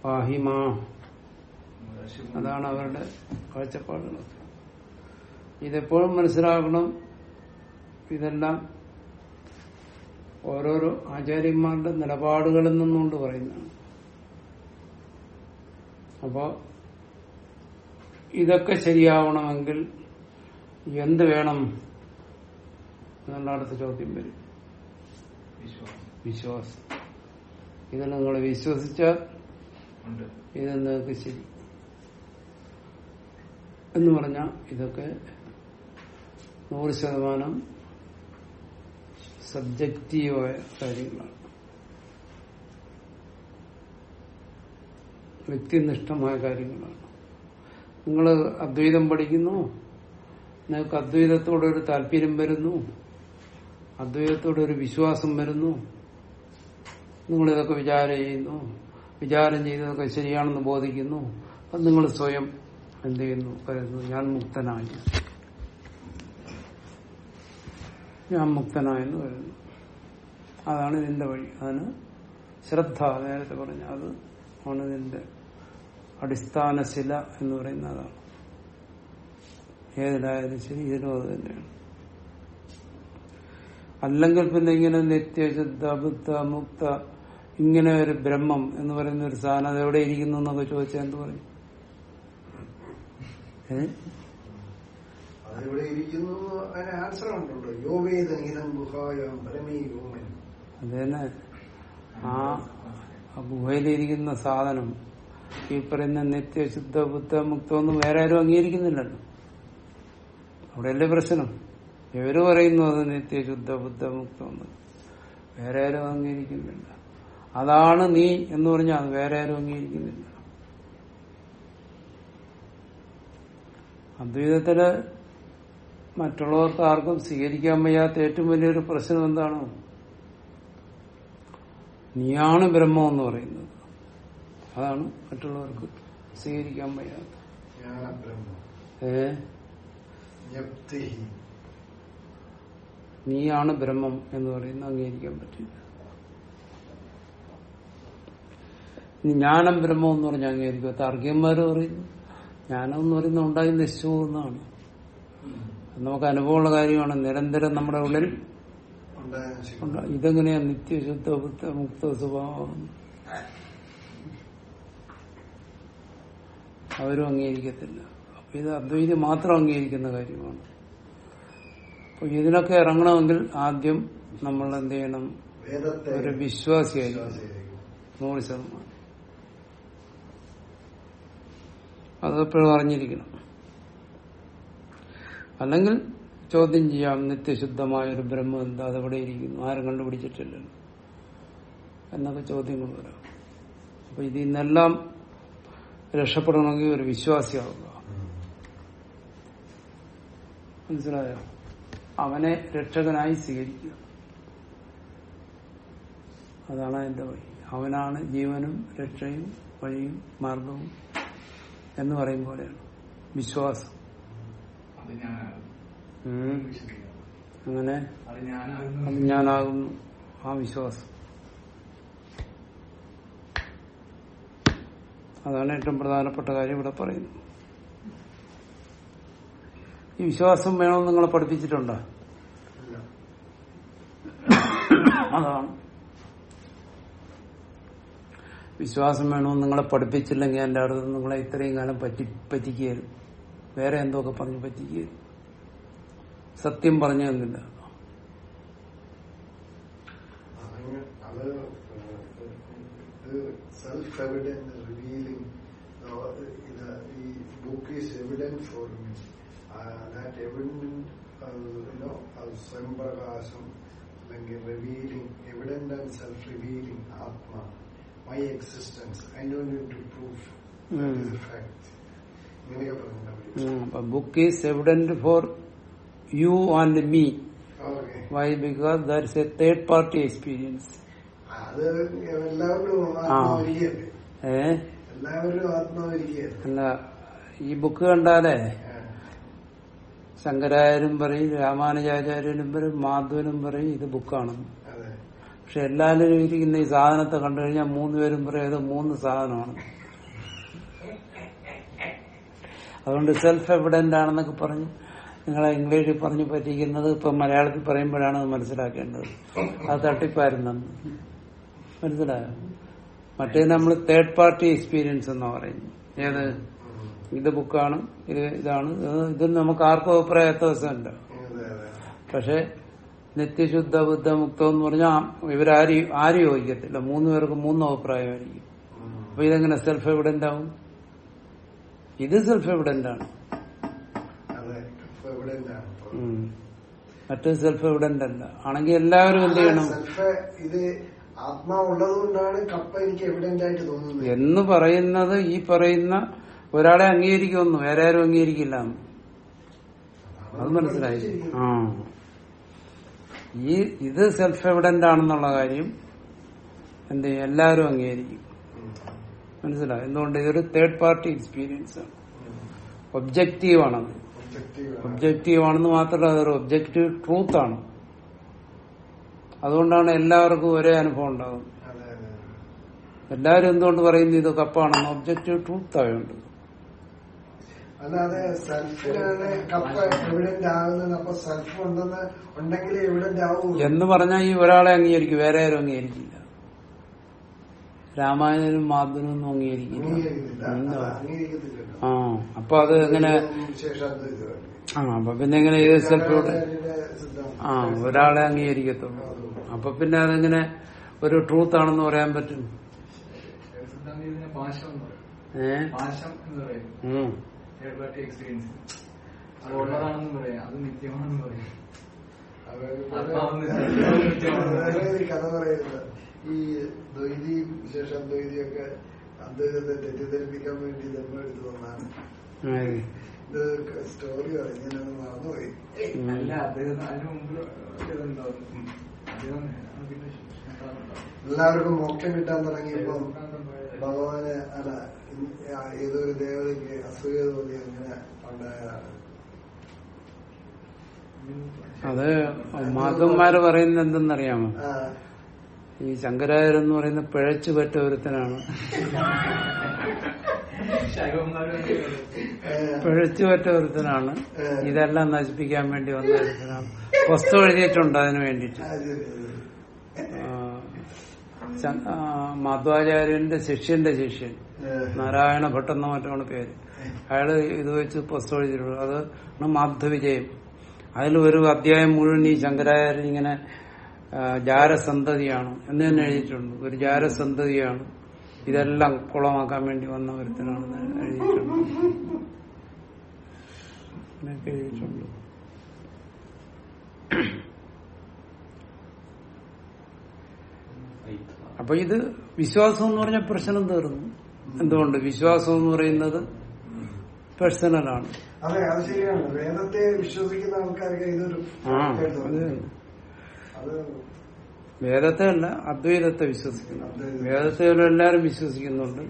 പാഹിമാ. അതാണ് അവരുടെ കാഴ്ചപ്പാടുകളൊക്കെ ഇതെപ്പോഴും മനസ്സിലാക്കണം ഇതെല്ലാം ഓരോരോ ആചാര്യന്മാരുടെ നിലപാടുകളിൽ നിന്നുകൊണ്ട് പറയുന്നതാണ്. അപ്പോ ഇതൊക്കെ ശരിയാവണമെങ്കിൽ എന്ത് വേണം എന്നുള്ള അടുത്ത ചോദ്യം വരും. വിശ്വാസം. ഇത് നിങ്ങൾ വിശ്വസിച്ചാൽ ഇത് നിങ്ങൾക്ക് ശരി. എന്ന് പറഞ്ഞാൽ ഇതൊക്കെ നൂറ് ശതമാനം സബ്ജക്റ്റീവായ കാര്യങ്ങളാണ്. വ്യക്തിനിഷ്ഠമായ കാര്യങ്ങളാണ്. നിങ്ങൾ അദ്വൈതം പഠിക്കുന്നു നിങ്ങൾക്ക് അദ്വൈതത്തോടൊരു താല്പര്യം വരുന്നു അദ്വൈതത്തോടൊരു വിശ്വാസം വരുന്നു നിങ്ങളിതൊക്കെ വിചാരം ചെയ്യുന്നു വിചാരം ചെയ്തതൊക്കെ ശരിയാണെന്ന് ബോധിക്കുന്നു അപ്പം നിങ്ങൾ സ്വയം എന്ത് ചെയ്യുന്നു കരുതുന്നു ഞാൻ മുക്തനായി. ഞാൻ മുക്തനായെന്ന് കരുതുന്നു അതാണ് ഇതിന്റെ വഴി. അതിന് ശ്രദ്ധ നേരത്തെ പറഞ്ഞ അത് ആണ് ഇതിന്റെ അടിസ്ഥാന ശില എന്ന് പറയുന്ന അതാണ് ഏതിലായാലും ശരി ഇതിനും അത് തന്നെയാണ്. അല്ലെങ്കിൽ പിന്നെ ഇങ്ങനെ നിത്യശുദ്ധ ബുദ്ധ മുക്ത ഇങ്ങനെ ഒരു ബ്രഹ്മം എന്ന് പറയുന്ന ഒരു സാധനം അത് എവിടെ ഇരിക്കുന്നു എന്നൊക്കെ ചോദിച്ചാൽ എന്ത് പറയും? അത് തന്നെ. ആ ഗുഹയിലിരിക്കുന്ന സാധനം ഈ പറയുന്ന നിത്യശുദ്ധ ബുദ്ധ മുക്തമൊന്നും വേറെ ആരും അംഗീകരിക്കുന്നില്ലല്ലോ. അവിടെയല്ലേ പ്രശ്നം? ഇവർ പറയുന്നു അത് നിത്യശുദ്ധ ബുദ്ധ മുക്തമെന്ന്. വേറെ ആരും അംഗീകരിക്കുന്നില്ല. അതാണ് നീ എന്ന് പറഞ്ഞാൽ വേറെ ആരും അംഗീകരിക്കുന്നില്ല. അദ്വൈതത്തിൽ മറ്റുള്ളവർക്ക് ആർക്കും സ്വീകരിക്കാൻ വയ്യാത്ത ഏറ്റവും വലിയൊരു പ്രശ്നം എന്താണ്? നീയാണ് ബ്രഹ്മം എന്ന് പറയുന്നത്. അതാണ് മറ്റുള്ളവർക്ക് സ്വീകരിക്കാൻ വയ്യാത്ത. ഏ? നീയാണ് ബ്രഹ്മം എന്ന് പറയുന്ന അംഗീകരിക്കാൻ പറ്റില്ല. ജ്ഞാനം ബ്രഹ്മം എന്ന് പറഞ്ഞാൽ അംഗീകരിക്കും താർക്കികന്മാര് പറയുന്നു. ജ്ഞാനം എന്ന് പറയുന്ന ഉണ്ടായി നശിച്ചു പോകുന്നതാണ്. നമുക്ക് അനുഭവമുള്ള കാര്യമാണ്. നിരന്തരം നമ്മുടെ ഉള്ളിൽ. ഇതെങ്ങനെയാ നിത്യശുദ്ധ മുക്ത സ്വഭാവം? അവരും അംഗീകരിക്കത്തില്ല. അപ്പൊ ഇത് അദ്വൈതി മാത്രം അംഗീകരിക്കുന്ന കാര്യമാണ്. അപ്പൊ ഇതിനൊക്കെ ഇറങ്ങണമെങ്കിൽ ആദ്യം നമ്മൾ എന്ത് ചെയ്യണം? ഒരു വിശ്വാസിയായി. നൂറ് ശതമാനം അതെപ്പോഴും അറിഞ്ഞിരിക്കണം. അല്ലെങ്കിൽ ചോദ്യം ചെയ്യാം നിത്യശുദ്ധമായ ഒരു ബ്രഹ്മം എന്താ? അതെവിടെ ഇരിക്കുന്നു? ആരും കണ്ടുപിടിച്ചിട്ടില്ലല്ലോ. എന്നൊക്കെ ചോദ്യങ്ങൾ വരാം. അപ്പൊ ഇതിൽ നിന്നെല്ലാം രക്ഷപ്പെടണമെങ്കിൽ ഒരു വിശ്വാസിയാവുക. മനസ്സിലായോ? അവനെ രക്ഷകനായി സ്വീകരിക്കുക. അതാണ് അതിന്റെ വഴി. അവനാണ് ജീവനും രക്ഷയും വഴിയും മാർഗവും എന്ന് പറയും പോലെയാണ്. വിശ്വാസം. അങ്ങനെ അത് ഞാനാകുന്നു. ആ വിശ്വാസം. അതാണ് ഏറ്റവും പ്രധാനപ്പെട്ട കാര്യം ഇവിടെ പറയുന്നത് ഈ വിശ്വാസം വേണമെന്ന് നിങ്ങളെ പഠിപ്പിച്ചിട്ടുണ്ടോ. അതാണ് വിശ്വാസം വേണമെന്ന് നിങ്ങളെ പഠിപ്പിച്ചില്ലെങ്കിൽ എന്റെ അടുത്ത് നിങ്ങളെ ഇത്രയും കാലം പറ്റി പറ്റിക്കുകയായിരുന്നു വേറെ എന്തൊക്കെ പറഞ്ഞ് പറ്റിക്കുകയായിരുന്നു സത്യം പറഞ്ഞു തന്നില്ല self evident Book is evident for me that evident you know സ്വയംപ്രകാശം അല്ലെങ്കിൽ revealing evident and self revealing Atma my existence I do need to proof ഉം. ഫാക്ട് ഇങ്ങനെയൊക്കെ പറഞ്ഞു book is evident for you and me okay why because that's a third party experience അത് എല്ലാവരും ആത്മാവിരിക്കല്ലേ ഏ എല്ലാവരും ആത്മാവിരിക്കല്ലേ അല്ല ഈ ബുക്ക് കണ്ടാലേ? ശങ്കരാചാര്യരും പറയും രാമാനുജാചാര്യനും പറയും മാധവനും പറയും ഇത് ബുക്കാണെന്ന് അതെ. പക്ഷെ എല്ലാവരും ഇരിക്കുന്ന ഈ സാധനത്തെ കണ്ടു കഴിഞ്ഞാൽ മൂന്ന് പേരും പറയും ഇത് മൂന്ന് സാധനമാണ്. അതുകൊണ്ട് സെൽഫ് എവിഡന്റ് ആണെന്നൊക്കെ പറഞ്ഞു നിങ്ങളെ ഇംഗ്ലീഷിൽ പറഞ്ഞു പറ്റിക്കുന്നത് ഇപ്പൊ മലയാളത്തിൽ പറയുമ്പോഴാണ് അത് മനസ്സിലാക്കേണ്ടത്. അത് തട്ടിപ്പായിരുന്നു. മനസ്സിലായോ? മറ്റേ നമ്മൾ തേർഡ് പാർട്ടി എക്സ്പീരിയൻസ് എന്ന് പറയുന്നു. ഏത്? ഇത് ബുക്കാണ് ഇത് ഇതാണ്. ഇത് നമുക്ക് ആർക്കും അഭിപ്രായ വ്യത്യാസമില്ല അതെ പക്ഷെ നിത്യശുദ്ധ ബുദ്ധ മുക്തം എന്ന് പറഞ്ഞാൽ ഇവരാരും ആരും യോജിക്കത്തില്ല. മൂന്ന് പേർക്ക് മൂന്ന് അഭിപ്രായമായിരിക്കും. അപ്പൊ ഇതെങ്ങനെ സെൽഫ് എവിഡന്റ് ആവും? ഇത് സെൽഫ് എവിഡന്റ് ആണ്. അതെ ഇപ്പൊ എവിഡന്റ് ആണ്. മറ്റേ സെൽഫ് എവിഡന്റ് അല്ല. ആണെങ്കിൽ എല്ലാവരും എന്ത് ചെയ്യണം? ഇത് ആത്മാവുള്ളത് കൊണ്ടാണ് കപ്പ എനിക്ക് എവിഡന്റ് ആയിട്ട് തോന്നുന്നത്. എന്ന് പറയുന്നത് ഈ പറയുന്ന ഒരാളെ അംഗീകരിക്കുമെന്ന് വേറെ ആരും അംഗീകരിക്കില്ല. അത് മനസ്സിലായി. ആ. ഈ ഇത് സെൽഫ് എവിഡന്റ് ആണെന്നുള്ള കാര്യം എന്ത് എല്ലാരും എല്ലാവരും അംഗീകരിക്കും. മനസ്സിലായി? എന്തുകൊണ്ട്? ഇതൊരു തേർഡ് പാർട്ടി എക്സ്പീരിയൻസ് ആണ്. ഒബ്ജക്റ്റീവ് ആണത്. ഒബ്ജക്റ്റീവ് ആണെന്ന് മാത്രമല്ല അതൊരു ഒബ്ജക്റ്റീവ് ട്രൂത്ത് ആണ്. അതുകൊണ്ടാണ് എല്ലാവർക്കും ഒരേ അനുഭവം ഉണ്ടാകുന്നത് എല്ലാവരും എന്തുകൊണ്ട് പറയുന്നത് ഇത് കപ്പാണെന്ന് ഒബ്ജക്റ്റീവ് ട്രൂത്ത് ആയതുകൊണ്ട് അല്ലാതെ സെൽഫ് കപ്പ എവിഡന്റ് ആകുന്നത് അപ്പൊ സെൽഫ് ഉണ്ടെന്ന് ഉണ്ടെങ്കിൽ എവിഡന്റ് ആവൂ എന്ന് പറഞ്ഞാൽ ഈ ഒരാളെ അംഗീകരിക്കും വേറെ ആരും അംഗീകരിക്കില്ല. രാമായണനും മാധുനും അംഗീകരിക്കില്ല. ആ അപ്പൊ അത് എങ്ങനെ ആ അപ്പൊ പിന്നെ എങ്ങനെ ഏത് സെൽഫിലൂടെ ആ ഒരാളെ അംഗീകരിക്കത്തുള്ളൂ. അപ്പൊ പിന്നെ അതെങ്ങനെ ഒരു ട്രൂത്ത് ആണെന്ന് പറയാൻ പറ്റും? സിദ്ധാന്തം ഇതിനെ പാശം എന്ന് പറയും. ഏ? തേർഡ് പാർട്ടി എക്സ്പീരിയൻസ് അത് ഉള്ളതാണെന്ന് പറയാം അത് നിത്യമാണെന്ന് പറയാം കഥ പറയുന്നത് ഈ ദ്വൈതി വിശേഷം ദ്വൈതിയൊക്കെ അദ്ദേഹത്തെ തെറ്റിദ്ധരിപ്പിക്കാൻ വേണ്ടി ജന്മം എടുത്തു വന്നാണ്? ഇത് സ്റ്റോറി പറയും ഞാനത് മറന്നുപോയി. അല്ല അദ്ദേഹം അതിന് മുമ്പ്. അദ്ദേഹം. എല്ലാവർക്കും മോക്ഷം കിട്ടാൻ തുടങ്ങിയപ്പോ ഭഗവാന് അല്ല ഇൻ- ആ ഏതോ ദേവതയ്ക്ക് അസൂയ തോന്നി അങ്ങനെ ഉണ്ടായതാണ്. അത് മാധവന്മാര് പറയുന്ന എന്തെന്നറിയാമോ? ഈ ശങ്കരാചാര്യ എന്ന് പറയുന്ന പിഴച്ചു പറ്റ ഒരുത്തനാണ്. പിഴച്ചു പറ്റ ഒരുത്തനാണ്. ഇതെല്ലാം നശിപ്പിക്കാൻ വേണ്ടി വന്ന ഒരുത്തനാണ്. പുസ്തകം എഴുതിയിട്ടുണ്ട് അതിനു ആ, മാധവാചാര്യന്റെ ശിഷ്യന്റെ ശിഷ്യൻ. നാരായണ ഭട്ടെന്ന മറ്റാണ് പേര്. അയാൾ ഇത് വെച്ച് പുസ്തകം എഴുതിയിട്ടുള്ളത് അത് മാധവിജയം. അതിൽ ഒരു അധ്യായം മുഴുവൻ ഈ ശങ്കരാചാര്യൻ ഇങ്ങനെ ജാരസന്തതിയാണ് എന്ന് തന്നെ എഴുതിയിട്ടുണ്ട്. ഒരു ജാരസന്തതിയാണ്. ഇതെല്ലാം കുളമാക്കാൻ വേണ്ടി വന്ന ഒരുത്തനാണ് എഴുതിയിട്ടുണ്ട്. എഴുതിയിട്ടുണ്ട്. അപ്പൊ ഇത് വിശ്വാസം എന്ന് പറഞ്ഞ പ്രശ്നം തീർന്നു. എന്തുകൊണ്ട്? വിശ്വാസം എന്ന് പറയുന്നത് പേഴ്സണലാണ് അതെ അത് ശരിയാണ്. വേദത്തെ വിശ്വസിക്കുന്ന ആൾക്കാർക്ക് ഇതൊരു വേദത്തെ അല്ല അദ്വൈതത്തെ വിശ്വസിക്കുന്നു. വേദത്തെ എല്ലാരും വിശ്വസിക്കുന്നുണ്ട്.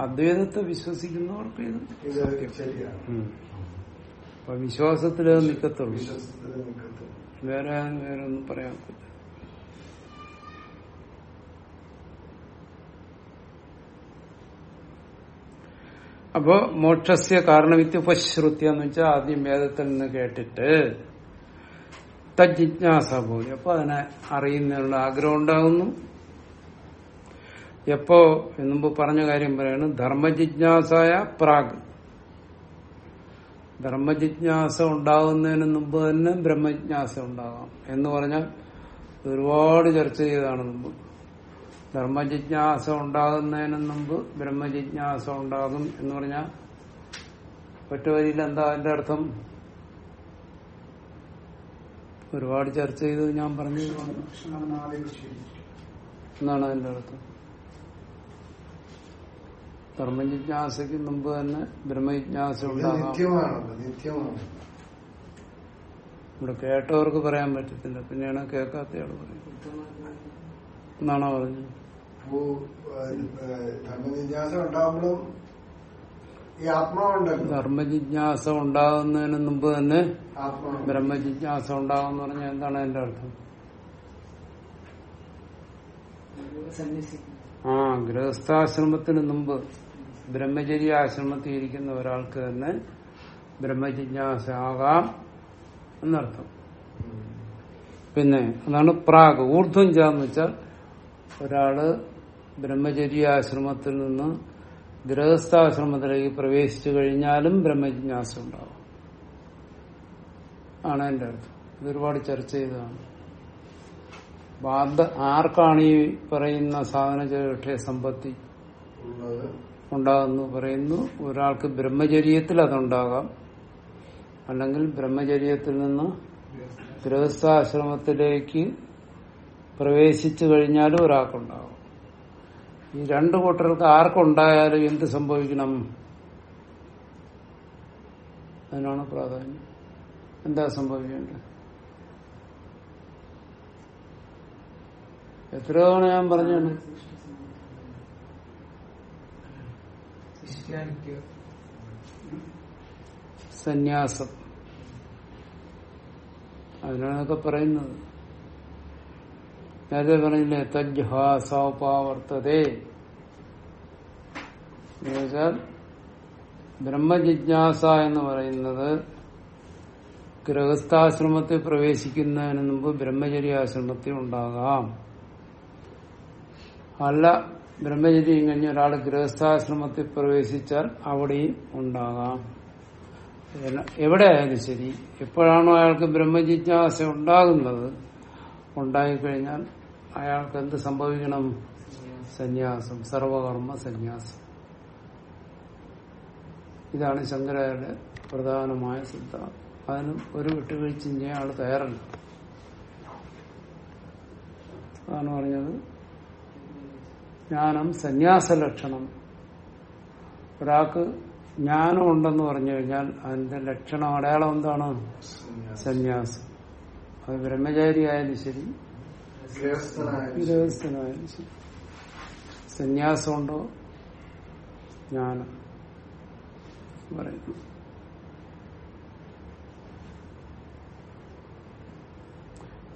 അദ്വൈതത്തെ വിശ്വസിക്കുന്നവർക്ക് ഇത് വിശ്വാസത്തിലേ നിക്കത്തുള്ളൂ. വേറെ വേറെ ഒന്നും പറയാൻ പറ്റില്ല അപ്പോ മോക്ഷസ്യ കാരണവിത്യുപശ്രുത്യ എന്ന് വെച്ചാൽ ആദ്യം വേദത്തിൽ നിന്ന് കേട്ടിട്ട് തജ്ജിജ്ഞാസ പോയി. അപ്പൊ അതിനെ അറിയുന്നതിനുള്ള ആഗ്രഹം ഉണ്ടാകുന്നു. എപ്പോ എന്നുമ്പ് പറഞ്ഞ കാര്യം പറയാണ് ധർമ്മജിജ്ഞാസായ പ്രാഗ്. ധർമ്മജിജ്ഞാസ ഉണ്ടാകുന്നതിന് മുമ്പ് തന്നെ ബ്രഹ്മജിജ്ഞാസ ഉണ്ടാകാം എന്ന് പറഞ്ഞാൽ ഒരുപാട് ചർച്ച ചെയ്താണ് മുമ്പ്. ധർമ്മജിജ്ഞാസ ഉണ്ടാകുന്നതിന് മുമ്പ് ബ്രഹ്മജിജ്ഞാസ ഉണ്ടാകും എന്ന് പറഞ്ഞാൽ ഒറ്റ വരിയിൽ എന്താ അതിന്റെ അർത്ഥം? ഒരുപാട് ചർച്ച ചെയ്ത് ഞാൻ പറഞ്ഞു. എന്നാണ് അതിന്റെ അർത്ഥം? ധർമ്മജിജ്ഞാസയ്ക്ക് മുമ്പ് തന്നെ ബ്രഹ്മജിജ്ഞാസ ഉണ്ടാകും. ഇവിടെ കേട്ടവർക്ക് പറയാൻ പറ്റത്തില്ല. പിന്നെയാണ് കേൾക്കാത്തയാൾ പറയുന്നത് എന്നാണോ പറഞ്ഞത്? അപ്പോ ധർമ്മജിജ്ഞാസ ഉണ്ടാകുമ്പോഴും ഈ ആത്മാവുണ്ടല്ലോ ധർമ്മജിജ്ഞാസ ഉണ്ടാകുന്നതിന് മുമ്പ് തന്നെ ബ്രഹ്മജിജ്ഞാസ ഉണ്ടാകുന്ന എന്ന് പറഞ്ഞാൽ എന്താണ് എന്റെ അർത്ഥം? ആ ഗൃഹസ്ഥാശ്രമത്തിന് മുമ്പ് ബ്രഹ്മചര്യ ആശ്രമത്തിൽ ഇരിക്കുന്ന ഒരാൾക്ക് തന്നെ ബ്രഹ്മജിജ്ഞാസ ആകാം എന്നർത്ഥം. പിന്നെ അതാണ് പ്രാഗ്. ഊർധ്വം ചാന്ന് വെച്ചാൽ ഒരാൾ ബ്രഹ്മചര്യാശ്രമത്തിൽ നിന്ന് ഗൃഹസ്ഥാശ്രമത്തിലേക്ക് പ്രവേശിച്ചു കഴിഞ്ഞാലും ബ്രഹ്മജിജ്ഞാസ ഉണ്ടാവും. ആണ് എന്റെ അർത്ഥം. ഇതൊരുപാട് ചർച്ച ചെയ്തതാണ്. ആർക്കാണ് ഈ പറയുന്ന സാധന ചേട്ട സമ്പത്തി ഉണ്ടാകുന്നു പറയുന്നു? ഒരാൾക്ക് ബ്രഹ്മചര്യത്തിൽ അതുണ്ടാകാം. അല്ലെങ്കിൽ ബ്രഹ്മചര്യത്തിൽ നിന്ന് ഗൃഹസ്ഥാശ്രമത്തിലേക്ക് പ്രവേശിച്ചു കഴിഞ്ഞാലും ഒരാൾക്കുണ്ടാകും. ഈ രണ്ടു കൂട്ടർക്ക് ആർക്കുണ്ടായാലും എന്ത് സംഭവിക്കണം? അതിനാണ് പ്രാധാന്യം. എന്താ സംഭവിക്കേണ്ടത്? എത്ര തവണ ഞാൻ പറഞ്ഞാണ് സന്യാസം. അതിനാണൊക്കെ പറയുന്നത്. നേരത്തെ പറഞ്ഞില്ലേ തജ്ഹാസോപാവർത്തതേ ബ്രഹ്മജിജ്ഞാസ എന്ന് പറയുന്നത് ഗൃഹസ്ഥാശ്രമത്തിൽ പ്രവേശിക്കുന്നതിന് മുമ്പ് ബ്രഹ്മചര്യാശ്രമത്തിൽ ഉണ്ടാകാം. അല്ല ബ്രഹ്മചര്യം കഴിഞ്ഞ ഒരാൾ ഗൃഹസ്ഥാശ്രമത്തിൽ പ്രവേശിച്ചാൽ അവിടെയും ഉണ്ടാകാം. എവിടെ ആയാലും ശരി. എപ്പോഴാണോ അയാൾക്ക് ബ്രഹ്മജിജ്ഞാസ ഉണ്ടാകുന്നത് ഉണ്ടായിക്കഴിഞ്ഞാൽ അയാൾക്ക് എന്ത് സംഭവിക്കണം? സന്യാസം. സർവകർമ്മ സന്യാസം. ഇതാണ് ശങ്കരാചാര്യ പ്രധാനമായ സിദ്ധാന്തം. അതിനും ഒരു വിട്ടുവീഴ്ചയും ചെയ്യാൻ ആൾ തയ്യാറല്ല. അതാണ് പറഞ്ഞത്. ജ്ഞാനം സന്യാസ ലക്ഷണം ഒരാൾക്ക് ജ്ഞാനം ഉണ്ടെന്ന് പറഞ്ഞു കഴിഞ്ഞാൽ അതിന്റെ ലക്ഷണം അടയാളം എന്താണ്? സന്യാസം. അത് ബ്രഹ്മചാരി ആയാലും ശരി സന്യാസമുണ്ടോ? ജ്ഞാനം. പറയുന്നു.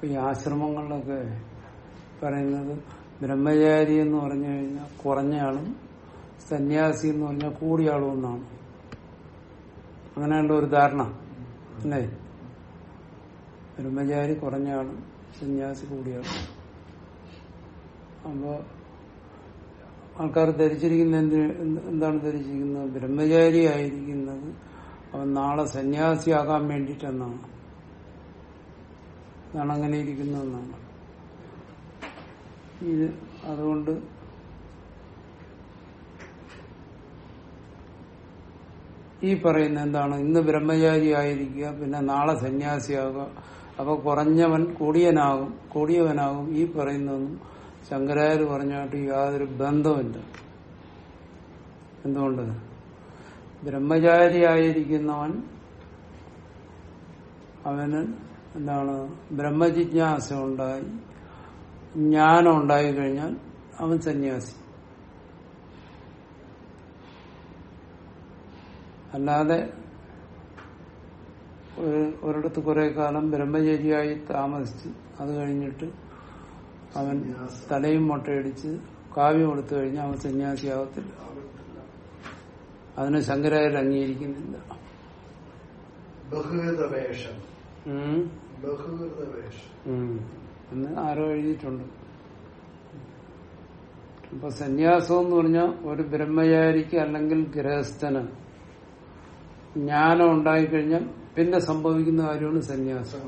ഈ ആശ്രമങ്ങളിലൊക്കെ പറയുന്നത് ബ്രഹ്മചാരി എന്ന് പറഞ്ഞു കഴിഞ്ഞാൽ കുറഞ്ഞയാളും സന്യാസി എന്ന് പറഞ്ഞാൽ കൂടിയാളും എന്നാണ്. അങ്ങനെയുള്ള ഒരു ധാരണ അല്ലേ? ബ്രഹ്മചാരി കുറഞ്ഞയാളും സന്യാസി കൂടിയാണ്. അപ്പോ ആൾക്കാർ ധരിച്ചിരിക്കുന്ന എന്ത് എന്താണ് ധരിച്ചിരിക്കുന്നത്? ബ്രഹ്മചാരി ആയിരിക്കുന്നത് അവൻ നാളെ സന്യാസിയാകാൻ വേണ്ടിയിട്ടെന്നാണ്. അതാണ് അങ്ങനെ ഇരിക്കുന്നതെന്നാണ്. ഇത് അതുകൊണ്ട് ഈ പറയുന്ന എന്താണ്? ഇന്ന് ബ്രഹ്മചാരി ആയിരിക്കുക പിന്നെ നാളെ സന്യാസിയാകുക അപ്പൊ കുറഞ്ഞവൻ കൂടിയനാകും കൂടിയവനാകും ഈ പറയുന്നതൊന്നും ശങ്കരായർ പറഞ്ഞായിട്ട് യാതൊരു ബന്ധമില്ല എന്തുകൊണ്ട്? ബ്രഹ്മചാരിയായിരിക്കുന്നവൻ അവന് എന്താണ്? ബ്രഹ്മജിജ്ഞാസ ഉണ്ടായി ജ്ഞാനം ഉണ്ടായി കഴിഞ്ഞാൽ അവൻ സന്യാസി. അല്ലാതെ ഒരു ഒരിടത്ത് കുറെ കാലം ബ്രഹ്മചര്യായി താമസിച്ച് അത് കഴിഞ്ഞിട്ട് അവൻ തലയും മുട്ടയടിച്ച് കാവ്യം കൊടുത്തു കഴിഞ്ഞാൽ അവൻ സന്യാസിയാവത്തില്ല അതിന് ശങ്കരായ അംഗീകരിക്കുന്നില്ല. എന്ന് ആരോ എഴുതിയിട്ടുണ്ട്. അപ്പൊ സന്യാസം എന്ന് പറഞ്ഞാൽ ഒരു ബ്രഹ്മചാരിക്ക് അല്ലെങ്കിൽ ഗൃഹസ്ഥന് ജ്ഞാനം ഉണ്ടായിക്കഴിഞ്ഞാൽ പിന്നെ സംഭവിക്കുന്ന കാര്യമാണ് സന്യാസം.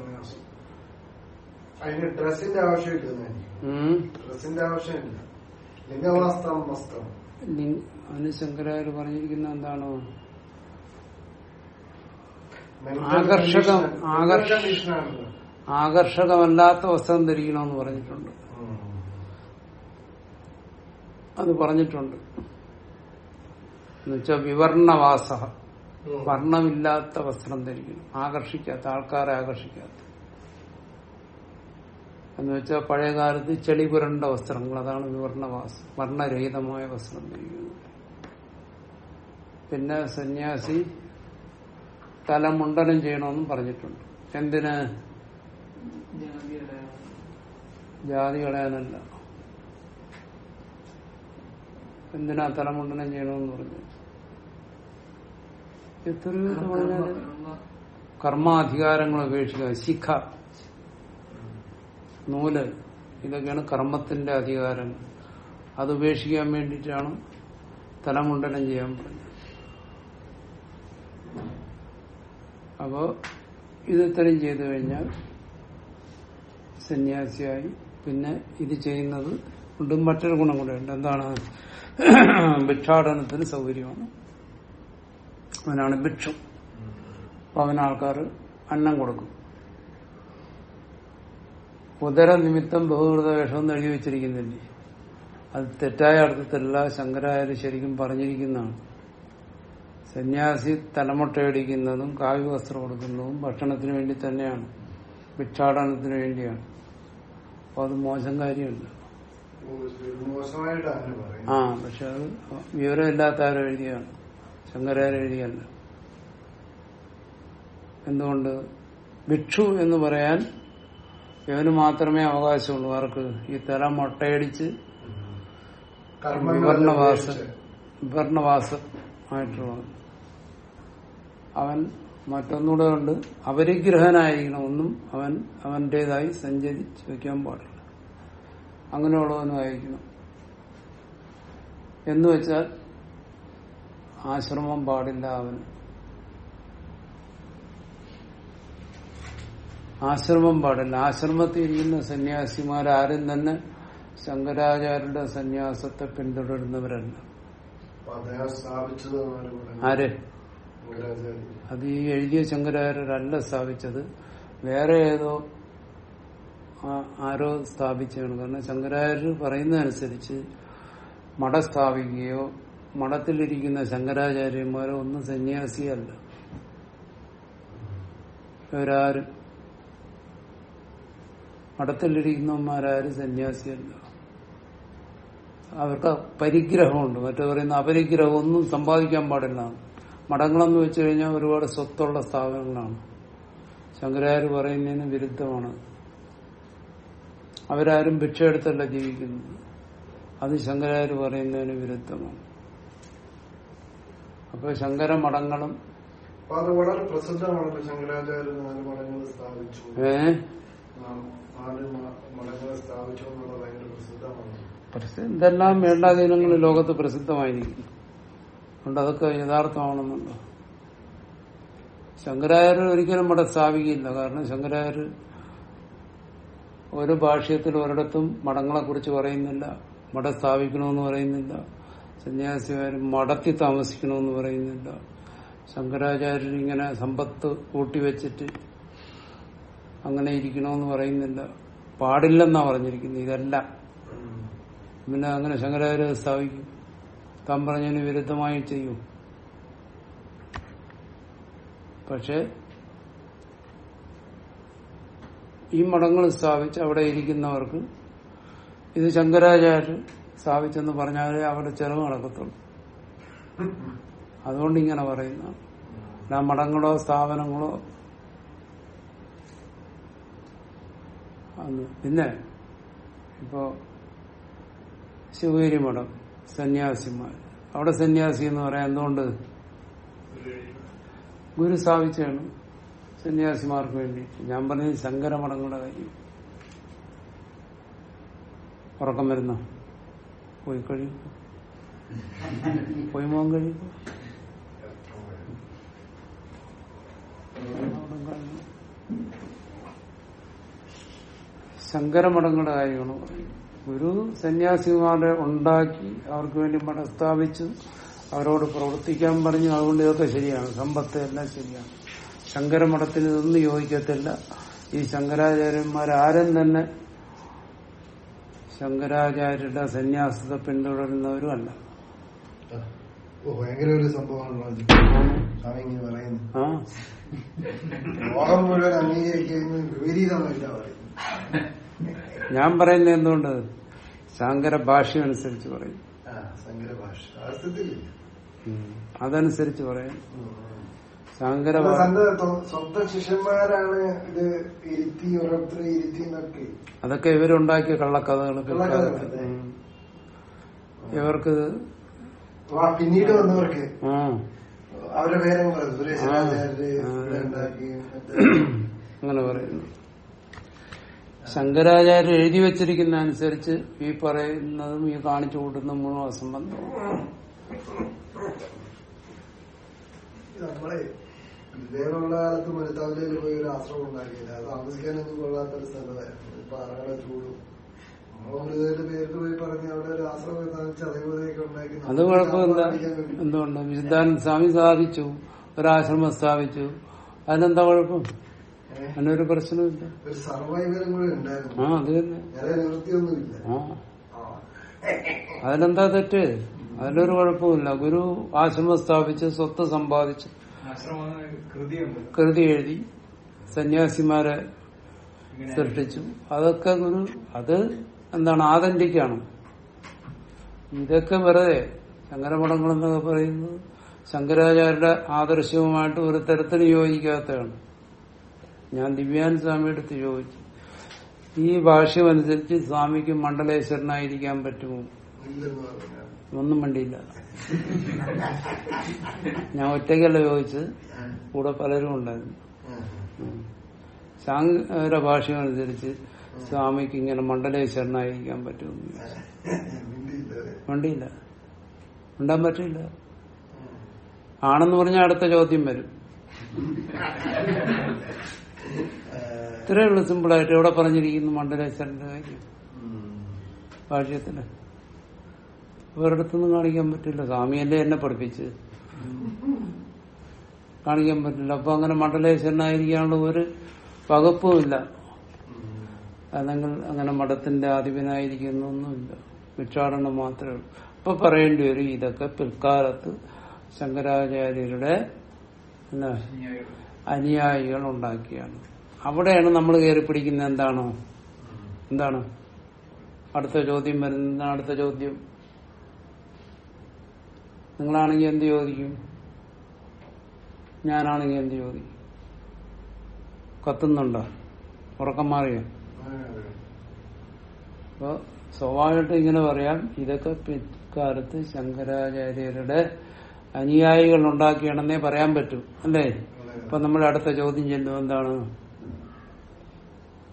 അതിന് ഡ്രസ്സിന്റെ ആവശ്യമില്ല. ഡ്രസ്സിന്റെ ആവശ്യമില്ല ലിംഗവാസ്തവം അതിന് ശങ്കരാചാര്യ പറഞ്ഞിരിക്കുന്ന എന്താണ്? ആകർഷകം. ആകർഷകമല്ലാത്ത വസ്ത്രം ധരിക്കണമെന്ന് പറഞ്ഞിട്ടുണ്ട്. അത് പറഞ്ഞിട്ടുണ്ട്. എന്നുവെച്ചാൽ വിവർണവാസ. വർണമില്ലാത്ത വസ്ത്രം ധരിക്കണം ആകർഷിക്കാത്ത ആൾക്കാരെ ആകർഷിക്കാത്ത. എന്ന് വെച്ചാൽ പഴയകാലത്ത് ചെളി പുരണ്ട വസ്ത്രങ്ങൾ അതാണ് വിവർണ വർണരഹിതമായ വസ്ത്രം ധരിക്കുന്നത്. പിന്നെ സന്യാസി തലമുണ്ടനം ചെയ്യണമെന്നും പറഞ്ഞിട്ടുണ്ട്. എന്തിന്? ജാതി കളയാനല്ല. എന്തിനാ തലമുണ്ടനം ചെയ്യണമെന്ന് പറഞ്ഞു എത്രയോ തവണ കർമാധികാരങ്ങൾ ഉപേക്ഷിക്കുക ശിഖ നൂൽ ഇതൊക്കെയാണ് കർമ്മത്തിന്റെ അധികാരം അത് ഉപേക്ഷിക്കാൻ വേണ്ടിയിട്ടാണ് തലമുണ്ടനം ചെയ്യാൻ പറഞ്ഞത്. അപ്പോ ഇത് ഇത്രയും ചെയ്തു കഴിഞ്ഞാൽ സന്യാസിയായി. പിന്നെ ഇത് ചെയ്യുന്നത് കൊണ്ടും മറ്റൊരു ഗുണം കൂടെ ഉണ്ട്. എന്താണ്? ഭിക്ഷാടനത്തിന് സൗകര്യമാണ്. അവനാണ് ഭിക്ഷു. അപ്പൊ അവന് ആൾക്കാർ അന്നം കൊടുക്കും. ഉദര നിമിത്തം ബഹുകൃത വേഷം എഴുതി വെച്ചിരിക്കുന്നില്ലേ? അത് തെറ്റായ അർത്ഥത്തിലല്ല ശങ്കരായാലും ശരിക്കും പറഞ്ഞിരിക്കുന്നതാണ്. സന്യാസി തലമുട്ടയടിക്കുന്നതും കാവ്യ വസ്ത്രം കൊടുക്കുന്നതും ഭക്ഷണത്തിന് വേണ്ടി തന്നെയാണ്. ഭിക്ഷാടനത്തിന് വേണ്ടിയാണ്. അപ്പൊ അത് മോശം കാര്യമല്ല. പറയുന്നത്. ആ പക്ഷെ അത് വിവരമില്ലാത്ത ആരോ എഴുതിയാണ് ശങ്കരാചാര്യ എന്തുകൊണ്ട്? ഭിക്ഷു എന്ന് പറയാൻ ഇവന് മാത്രമേ അവകാശമുള്ളൂ. ആർക്ക്? ഈ തല മുട്ടയടിച്ച് വിവർണവാസ വിവർണവാസ ആയിട്ടുള്ള അവൻ മറ്റൊന്നുകൂടെ ഉണ്ട്. അപരിഗ്രഹനായിരിക്കണം. ഒന്നും അവൻ അവന്റേതായി സഞ്ചരിച്ച് വയ്ക്കാൻ പാടില്ല. അങ്ങനെയുള്ളവനും ആയിരിക്കണം എന്ന് വെച്ചാൽ ആശ്രമം പാടില്ല അവന് ആശ്രമം പാടില്ല. ആശ്രമത്തിൽ ഇരിക്കുന്ന സന്യാസിമാരാരും തന്നെ ശങ്കരാചാര്യരുടെ സന്യാസത്തെ പിന്തുടരുന്നവരല്ല. ആര്? അത് ഈ എഴുതിയ ശങ്കരാചാര്യരല്ല സ്ഥാപിച്ചത്. വേറെ ഏതോ ആരോ സ്ഥാപിച്ചാണ് കാരണം ശങ്കരാചാര്യർ പറയുന്നതനുസരിച്ച് മഠം സ്ഥാപിക്കുകയോ മഠത്തിലിരിക്കുന്ന ശങ്കരാചാര്യന്മാരോ ഒന്നും സന്യാസിയല്ല. ഇവരാരും. മഠത്തിലിരിക്കുന്നവന്മാരാരും സന്യാസിയല്ല. അവർക്ക് പരിഗ്രഹമുണ്ട്. മറ്റു പറയുന്ന അപരിഗ്രഹം ഒന്നും സമ്പാദിക്കാൻ പാടില്ല. മഠങ്ങളെന്ന് വെച്ച് കഴിഞ്ഞാൽ ഒരുപാട് സ്വത്തുള്ള സ്ഥാപനങ്ങളാണ്. ശങ്കരാചാര്യ പറയുന്നതിന് വിരുദ്ധമാണ്. അവരാരും ഭിക്ഷ എടുത്തല്ല ജീവിക്കുന്നത്. അത് ശങ്കരാചാര്യ പറയുന്നതിന് വിരുദ്ധമാണ്. അപ്പൊ ശങ്കര മഠങ്ങളും അത് വളരെ പ്രസിദ്ധമാണല്ലോ ശങ്കരാചാര്യ നാല് മഠങ്ങൾ സ്ഥാപിച്ചു. നാല് മഠങ്ങൾ സ്ഥാപിച്ചു എന്നുള്ളത് ഭയങ്കര പ്രസിദ്ധമാണ്. പ്രസി- ഇതെല്ലാം വേണ്ടാധീനങ്ങൾ ലോകത്ത് പ്രസിദ്ധമായിരിക്കും. അതുകൊണ്ട് അതൊക്കെ യഥാർത്ഥമാണെന്നുണ്ടോ? ശങ്കരാചാര്യർ ഒരിക്കലും മഠം സ്ഥാപിക്കില്ല. കാരണം ശങ്കരാചാര്യർ ഒരു ഭാഷയത്തിൽ ഒരിടത്തും മഠങ്ങളെ കുറിച്ച് പറയുന്നില്ല. മഠം സ്ഥാപിക്കണമെന്ന് പറയുന്നില്ല. സന്യാസിമാർ മടത്തി താമസിക്കണമെന്ന് പറയുന്നില്ല. ശങ്കരാചാര്യർ ഇങ്ങനെ സമ്പത്ത് കൂട്ടിവെച്ചിട്ട് അങ്ങനെ ഇരിക്കണമെന്ന് പറയുന്നില്ല. പാടില്ലെന്നാ പറഞ്ഞിരിക്കുന്നത് ഇതല്ല. പിന്നെ അങ്ങനെ ശങ്കരാചാര്യ സ്ഥാപിക്കും. താൻ പറഞ്ഞതിന് വിരുദ്ധമായി ചെയ്യും. പക്ഷെ ഈ മഠങ്ങൾ സ്ഥാപിച്ച് അവിടെ ഇരിക്കുന്നവർക്ക് ഇത് ശങ്കരാചാര്യർ സ്ഥാപിച്ചെന്ന് പറഞ്ഞാലേ അവരുടെ ചെലവ് നടക്കത്തുള്ളൂ. അതുകൊണ്ട് ഇങ്ങനെ പറയുന്ന. എല്ലാ മഠങ്ങളോ സ്ഥാപനങ്ങളോ പിന്നെ ഇപ്പോ ശിവഗിരി മഠം സന്യാസിമാർ അവിടെ സന്യാസി എന്ന് പറയാൻ എന്തുകൊണ്ട്? ഗുരു സ്ഥാപിച്ചാണ് സന്യാസിമാർക്ക് വേണ്ടി. ഞാൻ പറഞ്ഞത് ശങ്കര മഠങ്ങളുടെ കാര്യം. ഉറക്കം വരുന്ന? പോയി കഴിയും. പോയി മോൻ കഴിയും. ശങ്കരമഠങ്ങളുടെ കാര്യമാണ് പറയുന്നത്. ഗുരു സന്യാസിമാരെ ഉണ്ടാക്കി അവർക്ക് വേണ്ടി മഠം സ്ഥാപിച്ച് അവരോട് പ്രവർത്തിക്കാൻ പറഞ്ഞു. അതുകൊണ്ട് ഇതൊക്കെ ശരിയാണ്. സമ്പത്ത് എല്ലാം ശരിയാണ്. ശങ്കരമഠത്തിന് ഇതൊന്നും യോജിക്കത്തില്ല. ഈ ശങ്കരാചാര്യന്മാരാരും തന്നെ ശങ്കരാചാര്യരുടെ സന്യാസത്തെ പിന്തുടരുന്നവരും അല്ല ഭയങ്കര ഒരു സംഭവമാണ് സ്വാമി ഇങ്ങനെ പറയുന്നത് ലോകം മുഴുവൻ വിപരീതമല്ല ഞാൻ പറയുന്നത് എന്തുകൊണ്ട്? ശങ്കര ഭാഷ. അനുസരിച്ച് പറയും ഭാഷ. അതനുസരിച്ച് പറയും. സ്വന്തം ശിഷ്യന്മാരാണ് ഇത് ഇരുത്തി ഓരോരുത്തരെ ഇരുത്തി എന്നൊക്കെ. അതൊക്കെ ഇവരുണ്ടാക്കിയ കള്ളക്കഥകൾ. ഇവർക്ക് പിന്നീട് വന്നവർക്ക് അവരുടെ പേരും അങ്ങനെ പറയുന്നു. ശങ്കരാചാര്യ എഴുതി വെച്ചിരിക്കുന്ന അനുസരിച്ച് ഈ പറയുന്നതും ഈ കാണിച്ചു കൂട്ടുന്നതും മുഴുവൻ അസംബന്ധം നമ്മളെ ഇതേപോലുള്ള കാലത്ത് മരുത്താവിലേക്ക് പോയി ഒരു ആശ്രമം ഉണ്ടാക്കിയില്ല. അത് താമസിക്കാനൊന്നും കൊള്ളാത്തൊരു സ്ഥലമായിരുന്നു ഇപ്പൊ അറകളെ ചൂടും. അത് കുഴപ്പമില്ല എന്തുകൊണ്ട്? വിശുദ്ധാനന്ദ സ്വാമി സ്ഥാപിച്ചു. ഒരാശ്രമം സ്ഥാപിച്ചു. അതിനെന്താ കുഴപ്പം? അതിനൊരു പ്രശ്നമില്ല ആ അത് തന്നെ. അതിനെന്താ തെറ്റ്? അതിലൊരു കുഴപ്പമില്ല ഗുരു ആശ്രമം സ്ഥാപിച്ച് സ്വത്ത് സമ്പാദിച്ച് കൃതി എഴുതി സന്യാസിമാരെ സൃഷ്ടിച്ചു. അതൊക്കെ ഗുരു അത് എന്താണ്? ആതന്റിക്കാണ് ഇതൊക്കെ വെറുതെ ശങ്കരമഠങ്ങൾ എന്നൊക്കെ പറയുന്നത് ശങ്കരാചാര്യരുടെ ആദർശവുമായിട്ട് ഒരു തരത്തിൽ യോജിക്കാത്തതാണ്. ഞാൻ ദിവ്യാൻ സ്വാമി എടുത്ത് ചോദിച്ചു. ഈ ഭാഷ്യമനുസരിച്ച് സ്വാമിക്ക് മണ്ഡലേശ്വരനായിരിക്കാൻ പറ്റുമോ? ഒന്നും വണ്ടിയില്ല ഞാൻ ഒറ്റയ്ക്കല്ല ചോദിച്ചത്. കൂടെ പലരും ഉണ്ടായിരുന്നു. സാങ്കര ഭാഷയനുസരിച്ച് സ്വാമിക്ക് ഇങ്ങനെ മണ്ഡലേശ്വരനായിരിക്കാൻ പറ്റുമെന്ന്. വണ്ടിയില്ല ഉണ്ടാൻ പറ്റില്ല ആണെന്ന് പറഞ്ഞ അടുത്ത ചോദ്യം വരും. ഇത്രയേ ഉള്ളൂ സിമ്പിളായിട്ട്. എവിടെ പറഞ്ഞിരിക്കുന്നു മണ്ഡലേശ്വരന്റെ കാര്യം? ഭാഷ്യത്തിന് ഒരിടത്തൊന്നും കാണിക്കാൻ പറ്റില്ല. സ്വാമിയല്ലേ എന്നെ പഠിപ്പിച്ച്? കാണിക്കാൻ പറ്റില്ല. അപ്പൊ അങ്ങനെ മണ്ഡലേശ്വരനായിരിക്കാനുള്ള ഒരു വകുപ്പുമില്ല അല്ലെങ്കിൽ അങ്ങനെ മഠത്തിന്റെ ആധിപനായിരിക്കുന്നൊന്നുമില്ല ഭിക്ഷാടനം മാത്രമേ ഉള്ളൂ. അപ്പൊ പറയേണ്ടി വരും ഇതൊക്കെ പിൽക്കാലത്ത് ശങ്കരാചാര്യരുടെ അനുയായികൾ ഉണ്ടാക്കിയാണ്. അവിടെയാണ് നമ്മൾ കയറി പിടിക്കുന്നത്. എന്താണോ? എന്താണ്? അടുത്ത ചോദ്യം വരുന്ന അടുത്ത ചോദ്യം. നിങ്ങളാണെങ്കിൽ എന്ത് ചോദിക്കും? ഞാനാണെങ്കിൽ എന്ത് ചോദിക്കും? കത്തുന്നുണ്ടോ? ഉറക്കം മാറിയോ? അപ്പൊ ഇങ്ങനെ പറയാം. ഇതൊക്കെ പിൽക്കാലത്ത് ശങ്കരാചാര്യരുടെ അനുയായികൾ ഉണ്ടാക്കിയാണെന്നേ പറയാൻ പറ്റൂ. അല്ലേ? അപ്പൊ നമ്മൾ അടുത്ത ചോദ്യം ചെല്ലും എന്താണ്?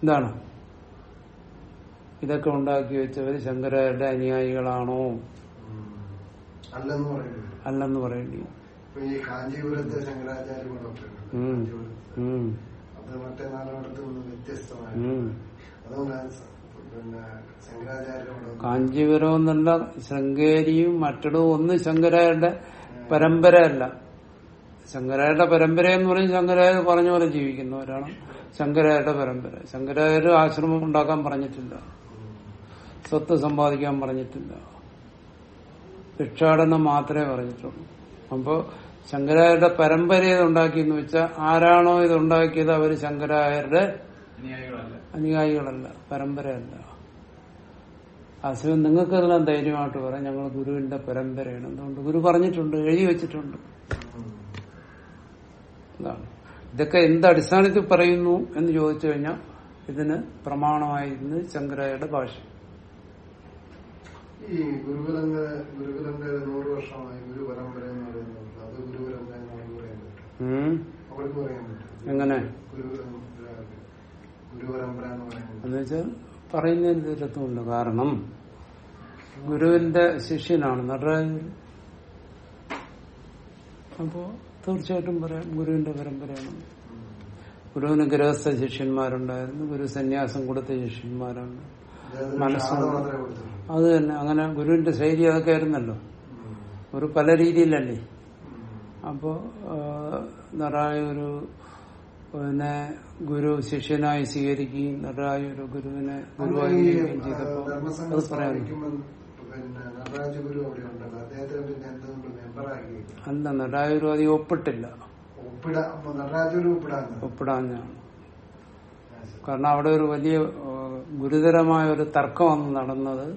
എന്താണ്? ഇതൊക്കെ ഉണ്ടാക്കി വെച്ചവർ ശങ്കരാചാര്യരുടെ അനുയായികളാണോ? അല്ലെന്ന് പറയേണ്ടി ഈ കാഞ്ചീപുരത്തെ ശങ്കരാചാര്യ. അത് മറ്റേ നാലുമടത്ത് നിന്ന് വ്യത്യസ്തമായ ഉം. അതുകൊണ്ടാണ് പിന്നെ ശങ്കരാചാര്യ കാഞ്ചീപുരം എന്നല്ല ശങ്കേരിയും മറ്റിടവും ഒന്നും ശങ്കരായരുടെ പരമ്പരയല്ല. ശങ്കരായരുടെ പരമ്പര എന്ന് പറയും ശങ്കരായ പറഞ്ഞ പോലെ ജീവിക്കുന്നവരാണ് ശങ്കരായരുടെ പരമ്പര. ശങ്കരായ ആശ്രമം ഉണ്ടാക്കാൻ പറഞ്ഞിട്ടില്ല. സ്വത്ത് സമ്പാദിക്കാൻ പറഞ്ഞിട്ടില്ല. ഭിക്ഷാടനം മാത്രമേ പറഞ്ഞിട്ടുള്ളൂ. അപ്പോ ശങ്കരായരുടെ പരമ്പര ഇതുണ്ടാക്കി എന്ന് വെച്ചാൽ ആരാണോ ഇത് ഉണ്ടാക്കിയത് അവർ ശങ്കരായരുടെ അനുയായികളല്ല. അനുയായികളല്ല പരമ്പരയല്ല. അസുഖം നിങ്ങൾക്കെല്ലാം ധൈര്യമായിട്ട് പറയാം. ഞങ്ങൾ ഗുരുവിന്റെ പരമ്പരയാണ്. എന്തുകൊണ്ട് ഗുരു പറഞ്ഞിട്ടുണ്ട് എഴുതി വെച്ചിട്ടുണ്ട്. ഇതൊക്കെ എന്ത് അടിസ്ഥാനത്തിൽ പറയുന്നു എന്ന് ചോദിച്ചു കഴിഞ്ഞാൽ ഇതിന് പ്രമാണമായിരുന്നു ശങ്കരായരുടെ ഭാഷ ഈ ഗുരുകുലങ്ക ഗുരുകുലങ്ക നൂറ് വർഷമായി ഗുരു പരമ്പര എന്ന് പറയുന്നത് അത് ഗുരുപരമ്പര എന്നാണ് പറയാൻ പറ്റും. അവർക്ക് പറയാൻ പറ്റും. എങ്ങനെ? ഗുരു ഗുരുപരമ്പര എന്ന് പറയുന്നത് എന്ന് വെച്ചാൽ പറയുന്നതിന് തീരത്തുമില്ല കാരണം ഗുരുവിന്റെ ശിഷ്യനാണ്. നടരാജൻ അപ്പോ തീർച്ചയായിട്ടും പറയാം ഗുരുവിന്റെ പരമ്പരയാണ്. ഗുരുവിന് ഗൃഹസ്ഥ ശിഷ്യന്മാരുണ്ടായിരുന്നു. ഗുരു സന്യാസം കൊടുത്ത ശിഷ്യന്മാരുണ്ട് അദ്ദേഹത്തിന് മനസ്സ് അത് തന്നെ. അങ്ങനെ ഗുരുവിന്റെ ശൈലി അതൊക്കെ ആയിരുന്നല്ലോ ഒരു പല രീതിയിലല്ലേ? ഉം. അപ്പോ നിറായ ഒരു പിന്നെ ഗുരു ശിഷ്യനായി സ്വീകരിക്കുകയും നിറായ ഒരു ഗുരുവിനെ ഗുരുവായി ഈ, സ്വീകരിക്കുകയും ആ, ചെയ്തപ്പോ ധർമ്മസംഘം അത് പറയാറുണ്ട് അല്ല നടായൂരു അത് ഒപ്പിട്ടില്ല. ഒപ്പിടാഞ്ഞാണ് കാരണം അവിടെ ഒരു വലിയ ഗുരുതരമായ ഒരു തർക്കമാണ് നടന്നത്.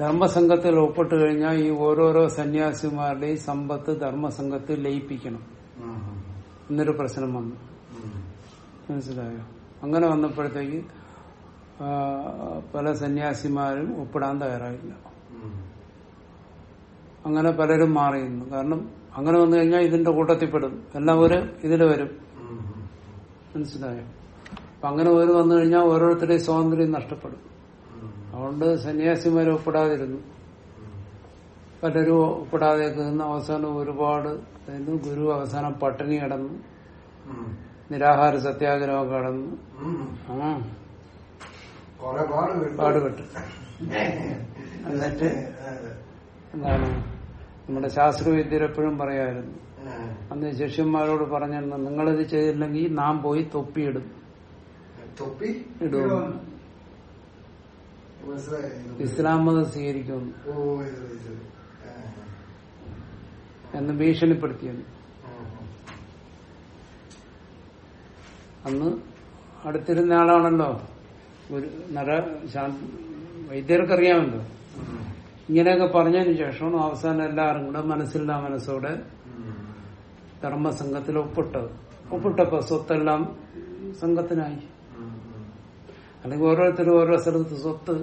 ധർമ്മസംഘത്തിൽ ഒപ്പിട്ട് കഴിഞ്ഞാൽ ഈ ഓരോരോ സന്യാസിമാരുടെയും സമ്പത്ത് ധർമ്മസംഘത്തിൽ ലയിപ്പിക്കണം. എന്നൊരു പ്രശ്നം വന്നു. മനസ്സിലായോ? അങ്ങനെ വന്നപ്പോഴത്തേക്ക് പല സന്യാസിമാരും ഒപ്പിടാൻ തയ്യാറായില്ല. അങ്ങനെ പലരും മാറിയിരുന്നു. കാരണം അങ്ങനെ വന്നു കഴിഞ്ഞാൽ ഇതിന്റെ കൂട്ടത്തിൽപ്പെടും പെടും. എല്ലാവരും ഇതിൽ വരും. മനസ്സിലായോ? അപ്പൊ അങ്ങനെ ഒരു വന്നു കഴിഞ്ഞാൽ ഓരോരുത്തരുടെയും സ്വാതന്ത്ര്യം നഷ്ടപ്പെടും. അതുകൊണ്ട് സന്യാസിമാരെ ഒപ്പിടാതിരുന്നു. പലരും ഒപ്പിടാതെ നിന്ന് അവസാനം ഒരുപാട് ഗുരു അവസാനം പട്ടിണി കിടന്നു. നിരാഹാര സത്യാഗ്രഹം കടന്നു. ആ. പാടുപെട്ടു. എന്നിട്ട് എന്താണ്? നമ്മുടെ ശാസ്ത്രവിദ്യർ എപ്പോഴും പറയായിരുന്നു അന്ന് ശിഷ്യന്മാരോട് പറഞ്ഞിരുന്നു നിങ്ങളിത് ചെയ്തില്ലെങ്കിൽ നാം പോയി തൊപ്പിയിടും. തൊപ്പി ഇടും. ഇസ്ലാം മതം. ഏ, എന്ന് ഭീഷണിപ്പെടുത്തിയെന്ന് അന്ന് അടുത്തിരുന്ന ആളാണല്ലോ ഒരു നര വൈദ്യർക്കറിയാമല്ലോ. ഇങ്ങനെയൊക്കെ പറഞ്ഞതിന് ശേഷമാണ് അവസാനം എല്ലാവരും കൂടെ മനസ്സില്ലാ മനസ്സോടെ ധർമ്മസംഘത്തിൽ ഒപ്പിട്ടത്. ഒപ്പിട്ടപ്പോ സ്വത്തെല്ലാം സംഘത്തിനായി. അല്ലെങ്കിൽ ഓരോരുത്തരും ഓരോ സ്ഥലത്ത് സ്വത്ത്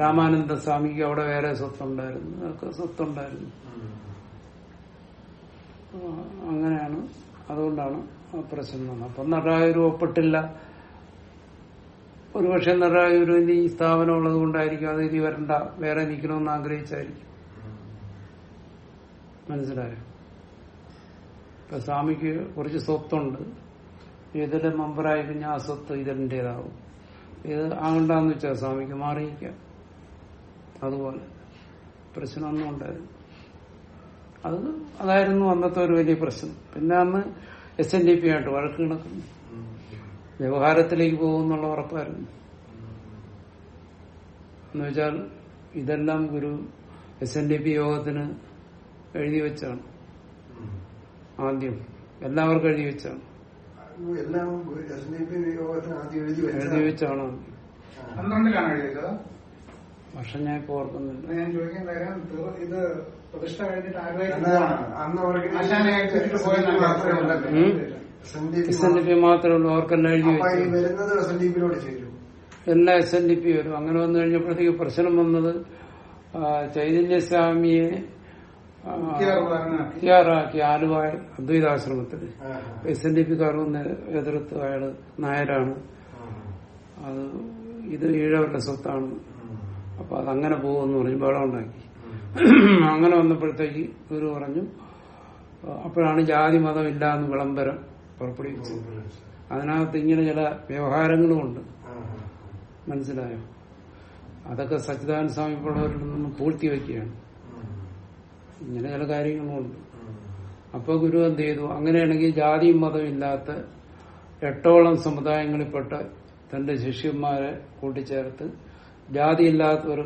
രാമാനന്ദ സ്വാമിക്ക് അവിടെ വേറെ സ്വത്തുണ്ടായിരുന്നു അതൊക്കെ സ്വത്തുണ്ടായിരുന്നു. അങ്ങനെയാണ്. അതുകൊണ്ടാണ് പ്രശ്നം അപ്പൊ നടായൂർ ഒപ്പിട്ടില്ല. ഒരുപക്ഷെ നടരായൊരുവിന് ഈ സ്ഥാപനം ഉള്ളത് കൊണ്ടായിരിക്കും അത് ഇനി വരണ്ട. വേറെ നിൽക്കണമെന്ന് ആഗ്രഹിച്ചായിരിക്കും. മനസ്സിലായോ? ഇപ്പൊ സ്വാമിക്ക് കുറച്ച് സ്വത്തുണ്ട്. ഇതിലെ മെമ്പറായി കഴിഞ്ഞാൽ ആ സ്വത്ത് ഇതിന്റേതാവും ഇത് ആകണ്ടെന്ന് വെച്ചാൽ സ്വാമിക്ക് മാറിയിരിക്കാം. അതുപോലെ പ്രശ്നമൊന്നും ഉണ്ടായിരുന്നു. അത് അതായിരുന്നു അന്നത്തെ ഒരു വലിയ പ്രശ്നം. പിന്നെ അന്ന് എസ് എൻ ഡി പി ആയിട്ട് വഴക്ക് കിടക്കുന്നു. വ്യവഹാരത്തിലേക്ക് പോകുമെന്നുള്ള ഉറപ്പായിരുന്നു. എന്നുവെച്ചാൽ ഇതെല്ലാം Guru S N D P യോഗത്തിന് എഴുതി വെച്ചാണ്. ആദ്യം എല്ലാവർക്കും എഴുതി വെച്ചാണ്. എല്ലാം എസ് ഡി പി യോഗത്തിന് ആദ്യം എഴുതി എഴുതി വെച്ചാൽ പന്ത്രണ്ടിലാണ് എഴുതിയത്? പക്ഷെ ഞാൻ ഇപ്പൊ ഓർക്കുന്നില്ല. ഞാൻ ചോദിക്കാൻ കാര്യം ഇത് പ്രതിഷ്ഠ കഴിഞ്ഞിട്ട് മാത്രമേ ഉള്ളൂ. അവർക്കെല്ലാം എഴുതി വരുന്നത് എസ് എൻ ഡി പിയിലോട് ചേരും. എല്ലാ എസ് എൻ ഡി പി വരും. അങ്ങനെ വന്നു കഴിഞ്ഞപ്പോഴത്തേക്ക് പ്രശ്നം വന്നത് ചൈതന്യസ്വാമിയെ ആ, ആലുവായ അദ്വൈതാശ്രമത്തിൽ എസ് എൻ ഡി പി കാരൊന്ന് എതിർത്ത് അയാൾ നായരാണ്. അത് ഇത് ഈഴവരുടെ സ്വത്താണ്. അപ്പൊ അതങ്ങനെ പോകുമെന്ന് പറഞ്ഞു ബഹളം ഉണ്ടാക്കി അങ്ങനെ വന്നപ്പോഴത്തേക്ക് ഗുരു പറഞ്ഞു അപ്പോഴാണ് ജാതി മതം ഇല്ല എന്ന് വിളംബരം പുറപ്പെടുവിച്ചത്. അതിനകത്ത് ഇങ്ങനെ ചില വ്യവഹാരങ്ങളുമുണ്ട്. മനസ്സിലായോ? അതൊക്കെ സച്ചിദാനന്ദ സ്വാമി പോലുള്ളവരിൽ നിന്ന് പൂഴ്ത്തി വയ്ക്കുകയാണ് ഇങ്ങനെ ചില കാര്യങ്ങളുണ്ട്. അപ്പൊ ഗുരു എന്ത് ചെയ്തു? അങ്ങനെയാണെങ്കിൽ ജാതിയും മതവും ഇല്ലാത്ത എട്ടോളം സമുദായങ്ങളിൽപ്പെട്ട തന്റെ ശിഷ്യന്മാരെ കൂട്ടിച്ചേർത്ത് ജാതിയില്ലാത്ത ഒരു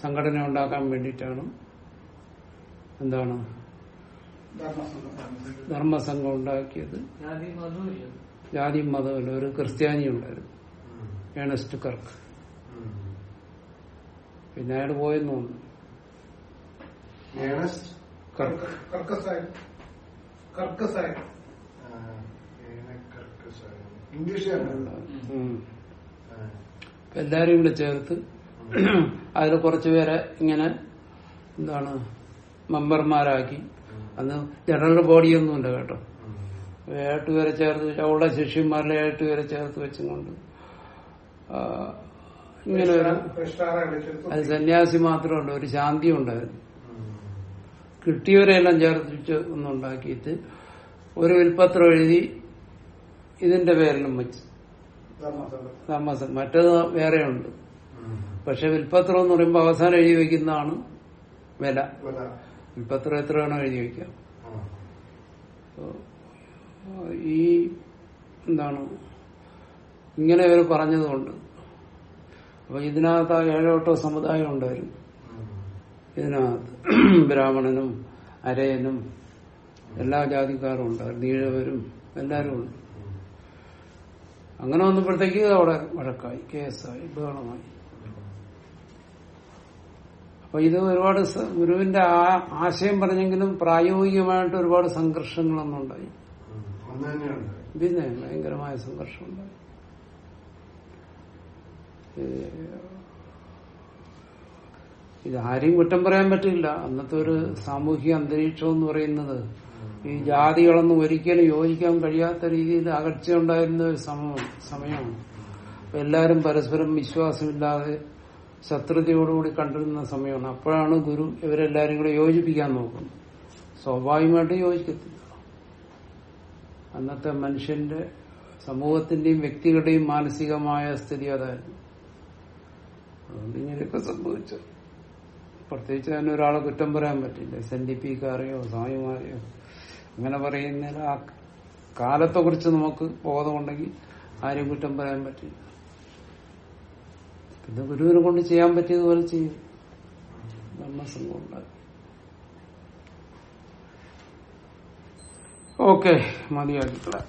സംഘടന ഉണ്ടാക്കാൻ വേണ്ടിയിട്ടാണ് എന്താണ് ധർമ്മസംഘം. ഉണ്ടാക്കിയത്. ജാതിയും മതമല്ല ഒരു ക്രിസ്ത്യാനി ഉണ്ടായിരുന്നു. Ernest Kirk. പിന്നെ അയാൾ പോയെന്ന് തോന്നുന്നു. കർക്ക്. അപ്പൊ എല്ലാരെയും കൂടെ ചേർത്ത് അതിൽ കുറച്ചുപേരെ ഇങ്ങനെ എന്താണ് മെമ്പർമാരാക്കി. അന്ന് ജനറൽ ബോഡി ഒന്നുമില്ല കേട്ടോ ഏട്ടുപേരെ ചേർത്ത് വെച്ച് അവളുടെ ശിഷ്യന്മാരിലെ ഏട്ടുപേരെ ചേർത്ത് വെച്ചും കൊണ്ട് ഇങ്ങനെ ഒരു അത് സന്യാസി മാത്രമുണ്ട് ഒരു ശാന്തി ഉണ്ടായിരുന്നു കിട്ടിയവരെല്ലാം ചേർത്തിച്ച് ഒന്നുണ്ടാക്കിയിട്ട് ഒരു വിൽപത്രം എഴുതി ഇതിന്റെ പേരിലും വെച്ച്. താമസം. മറ്റത് വേറെയുണ്ട്. പക്ഷെ വിൽപത്രം എന്ന് പറയുമ്പോൾ അവസാനം എഴുതി വെക്കുന്നതാണ് വില. വിൽപത്രം എത്ര വേണോ എഴുതി വെക്കാം. ഈ എന്താണ്? ഇങ്ങനെ ഇവർ പറഞ്ഞതുകൊണ്ട്. അപ്പൊ ഇതിനകത്ത് ആ ഏഴോട്ടോ സമുദായം ഉണ്ടായിരുന്നു. ഇതിനകത്ത് ബ്രാഹ്മണനും അരയനും എല്ലാ ജാതിക്കാരും ഉണ്ട്. നീഴവരും എല്ലാരും ഉണ്ട്. അങ്ങനെ വന്നപ്പോഴത്തേക്ക് അവിടെ വഴക്കായി കേസായി ബഹളമായി. അപ്പൊ ഇത് ഒരുപാട് ഗുരുവിന്റെ ആ ആശയം പറഞ്ഞെങ്കിലും പ്രായോഗികമായിട്ട് ഒരുപാട് സംഘർഷങ്ങളൊന്നും ഉണ്ടായി. പിന്നെ ഭയങ്കരമായ സംഘർഷം ഉണ്ടായി ഇത് ആരെയും കുറ്റം പറയാൻ പറ്റില്ല. അന്നത്തെ ഒരു സാമൂഹിക അന്തരീക്ഷം എന്ന് പറയുന്നത് ഈ ജാതികളൊന്നും ഒരിക്കലും യോജിക്കാൻ കഴിയാത്ത രീതിയിൽ അകർച്ച ഉണ്ടായിരുന്ന ഒരു സമയം സമയമാണ്. എല്ലാവരും പരസ്പരം വിശ്വാസമില്ലാതെ ശത്രുതയോടുകൂടി കണ്ടിരുന്ന സമയമാണ്. അപ്പോഴാണ് ഗുരു ഇവരെല്ലാരും കൂടെ യോജിപ്പിക്കാൻ നോക്കുന്നത്. സ്വാഭാവികമായിട്ട് യോജിക്കത്തില്ല. അന്നത്തെ മനുഷ്യന്റെ സമൂഹത്തിന്റെയും വ്യക്തികളുടെയും മാനസികമായ സ്ഥിതി അതായിരുന്നു. അതുകൊണ്ട് ഇങ്ങനെയൊക്കെ സംഭവിച്ചു പ്രത്യേകിച്ച് തന്നെ ഒരാളെ കുറ്റം പറയാൻ പറ്റില്ല. എസ് എൻ ഡി പിക്കാരെയോ സ്വാമിമാരെയോ അങ്ങനെ പറയുന്നതിൽ ആ കാലത്തെ കുറിച്ച് നമുക്ക് ബോധമുണ്ടെങ്കിൽ ആരെയും കുറ്റം പറയാൻ പറ്റില്ല. പിന്നെ ഗുരുവിനെ കൊണ്ട് ചെയ്യാൻ പറ്റിയതുപോലെ ചെയ്യും. ധർമ്മസംഘം ഓക്കെ മതിയാക്കിക്കളാം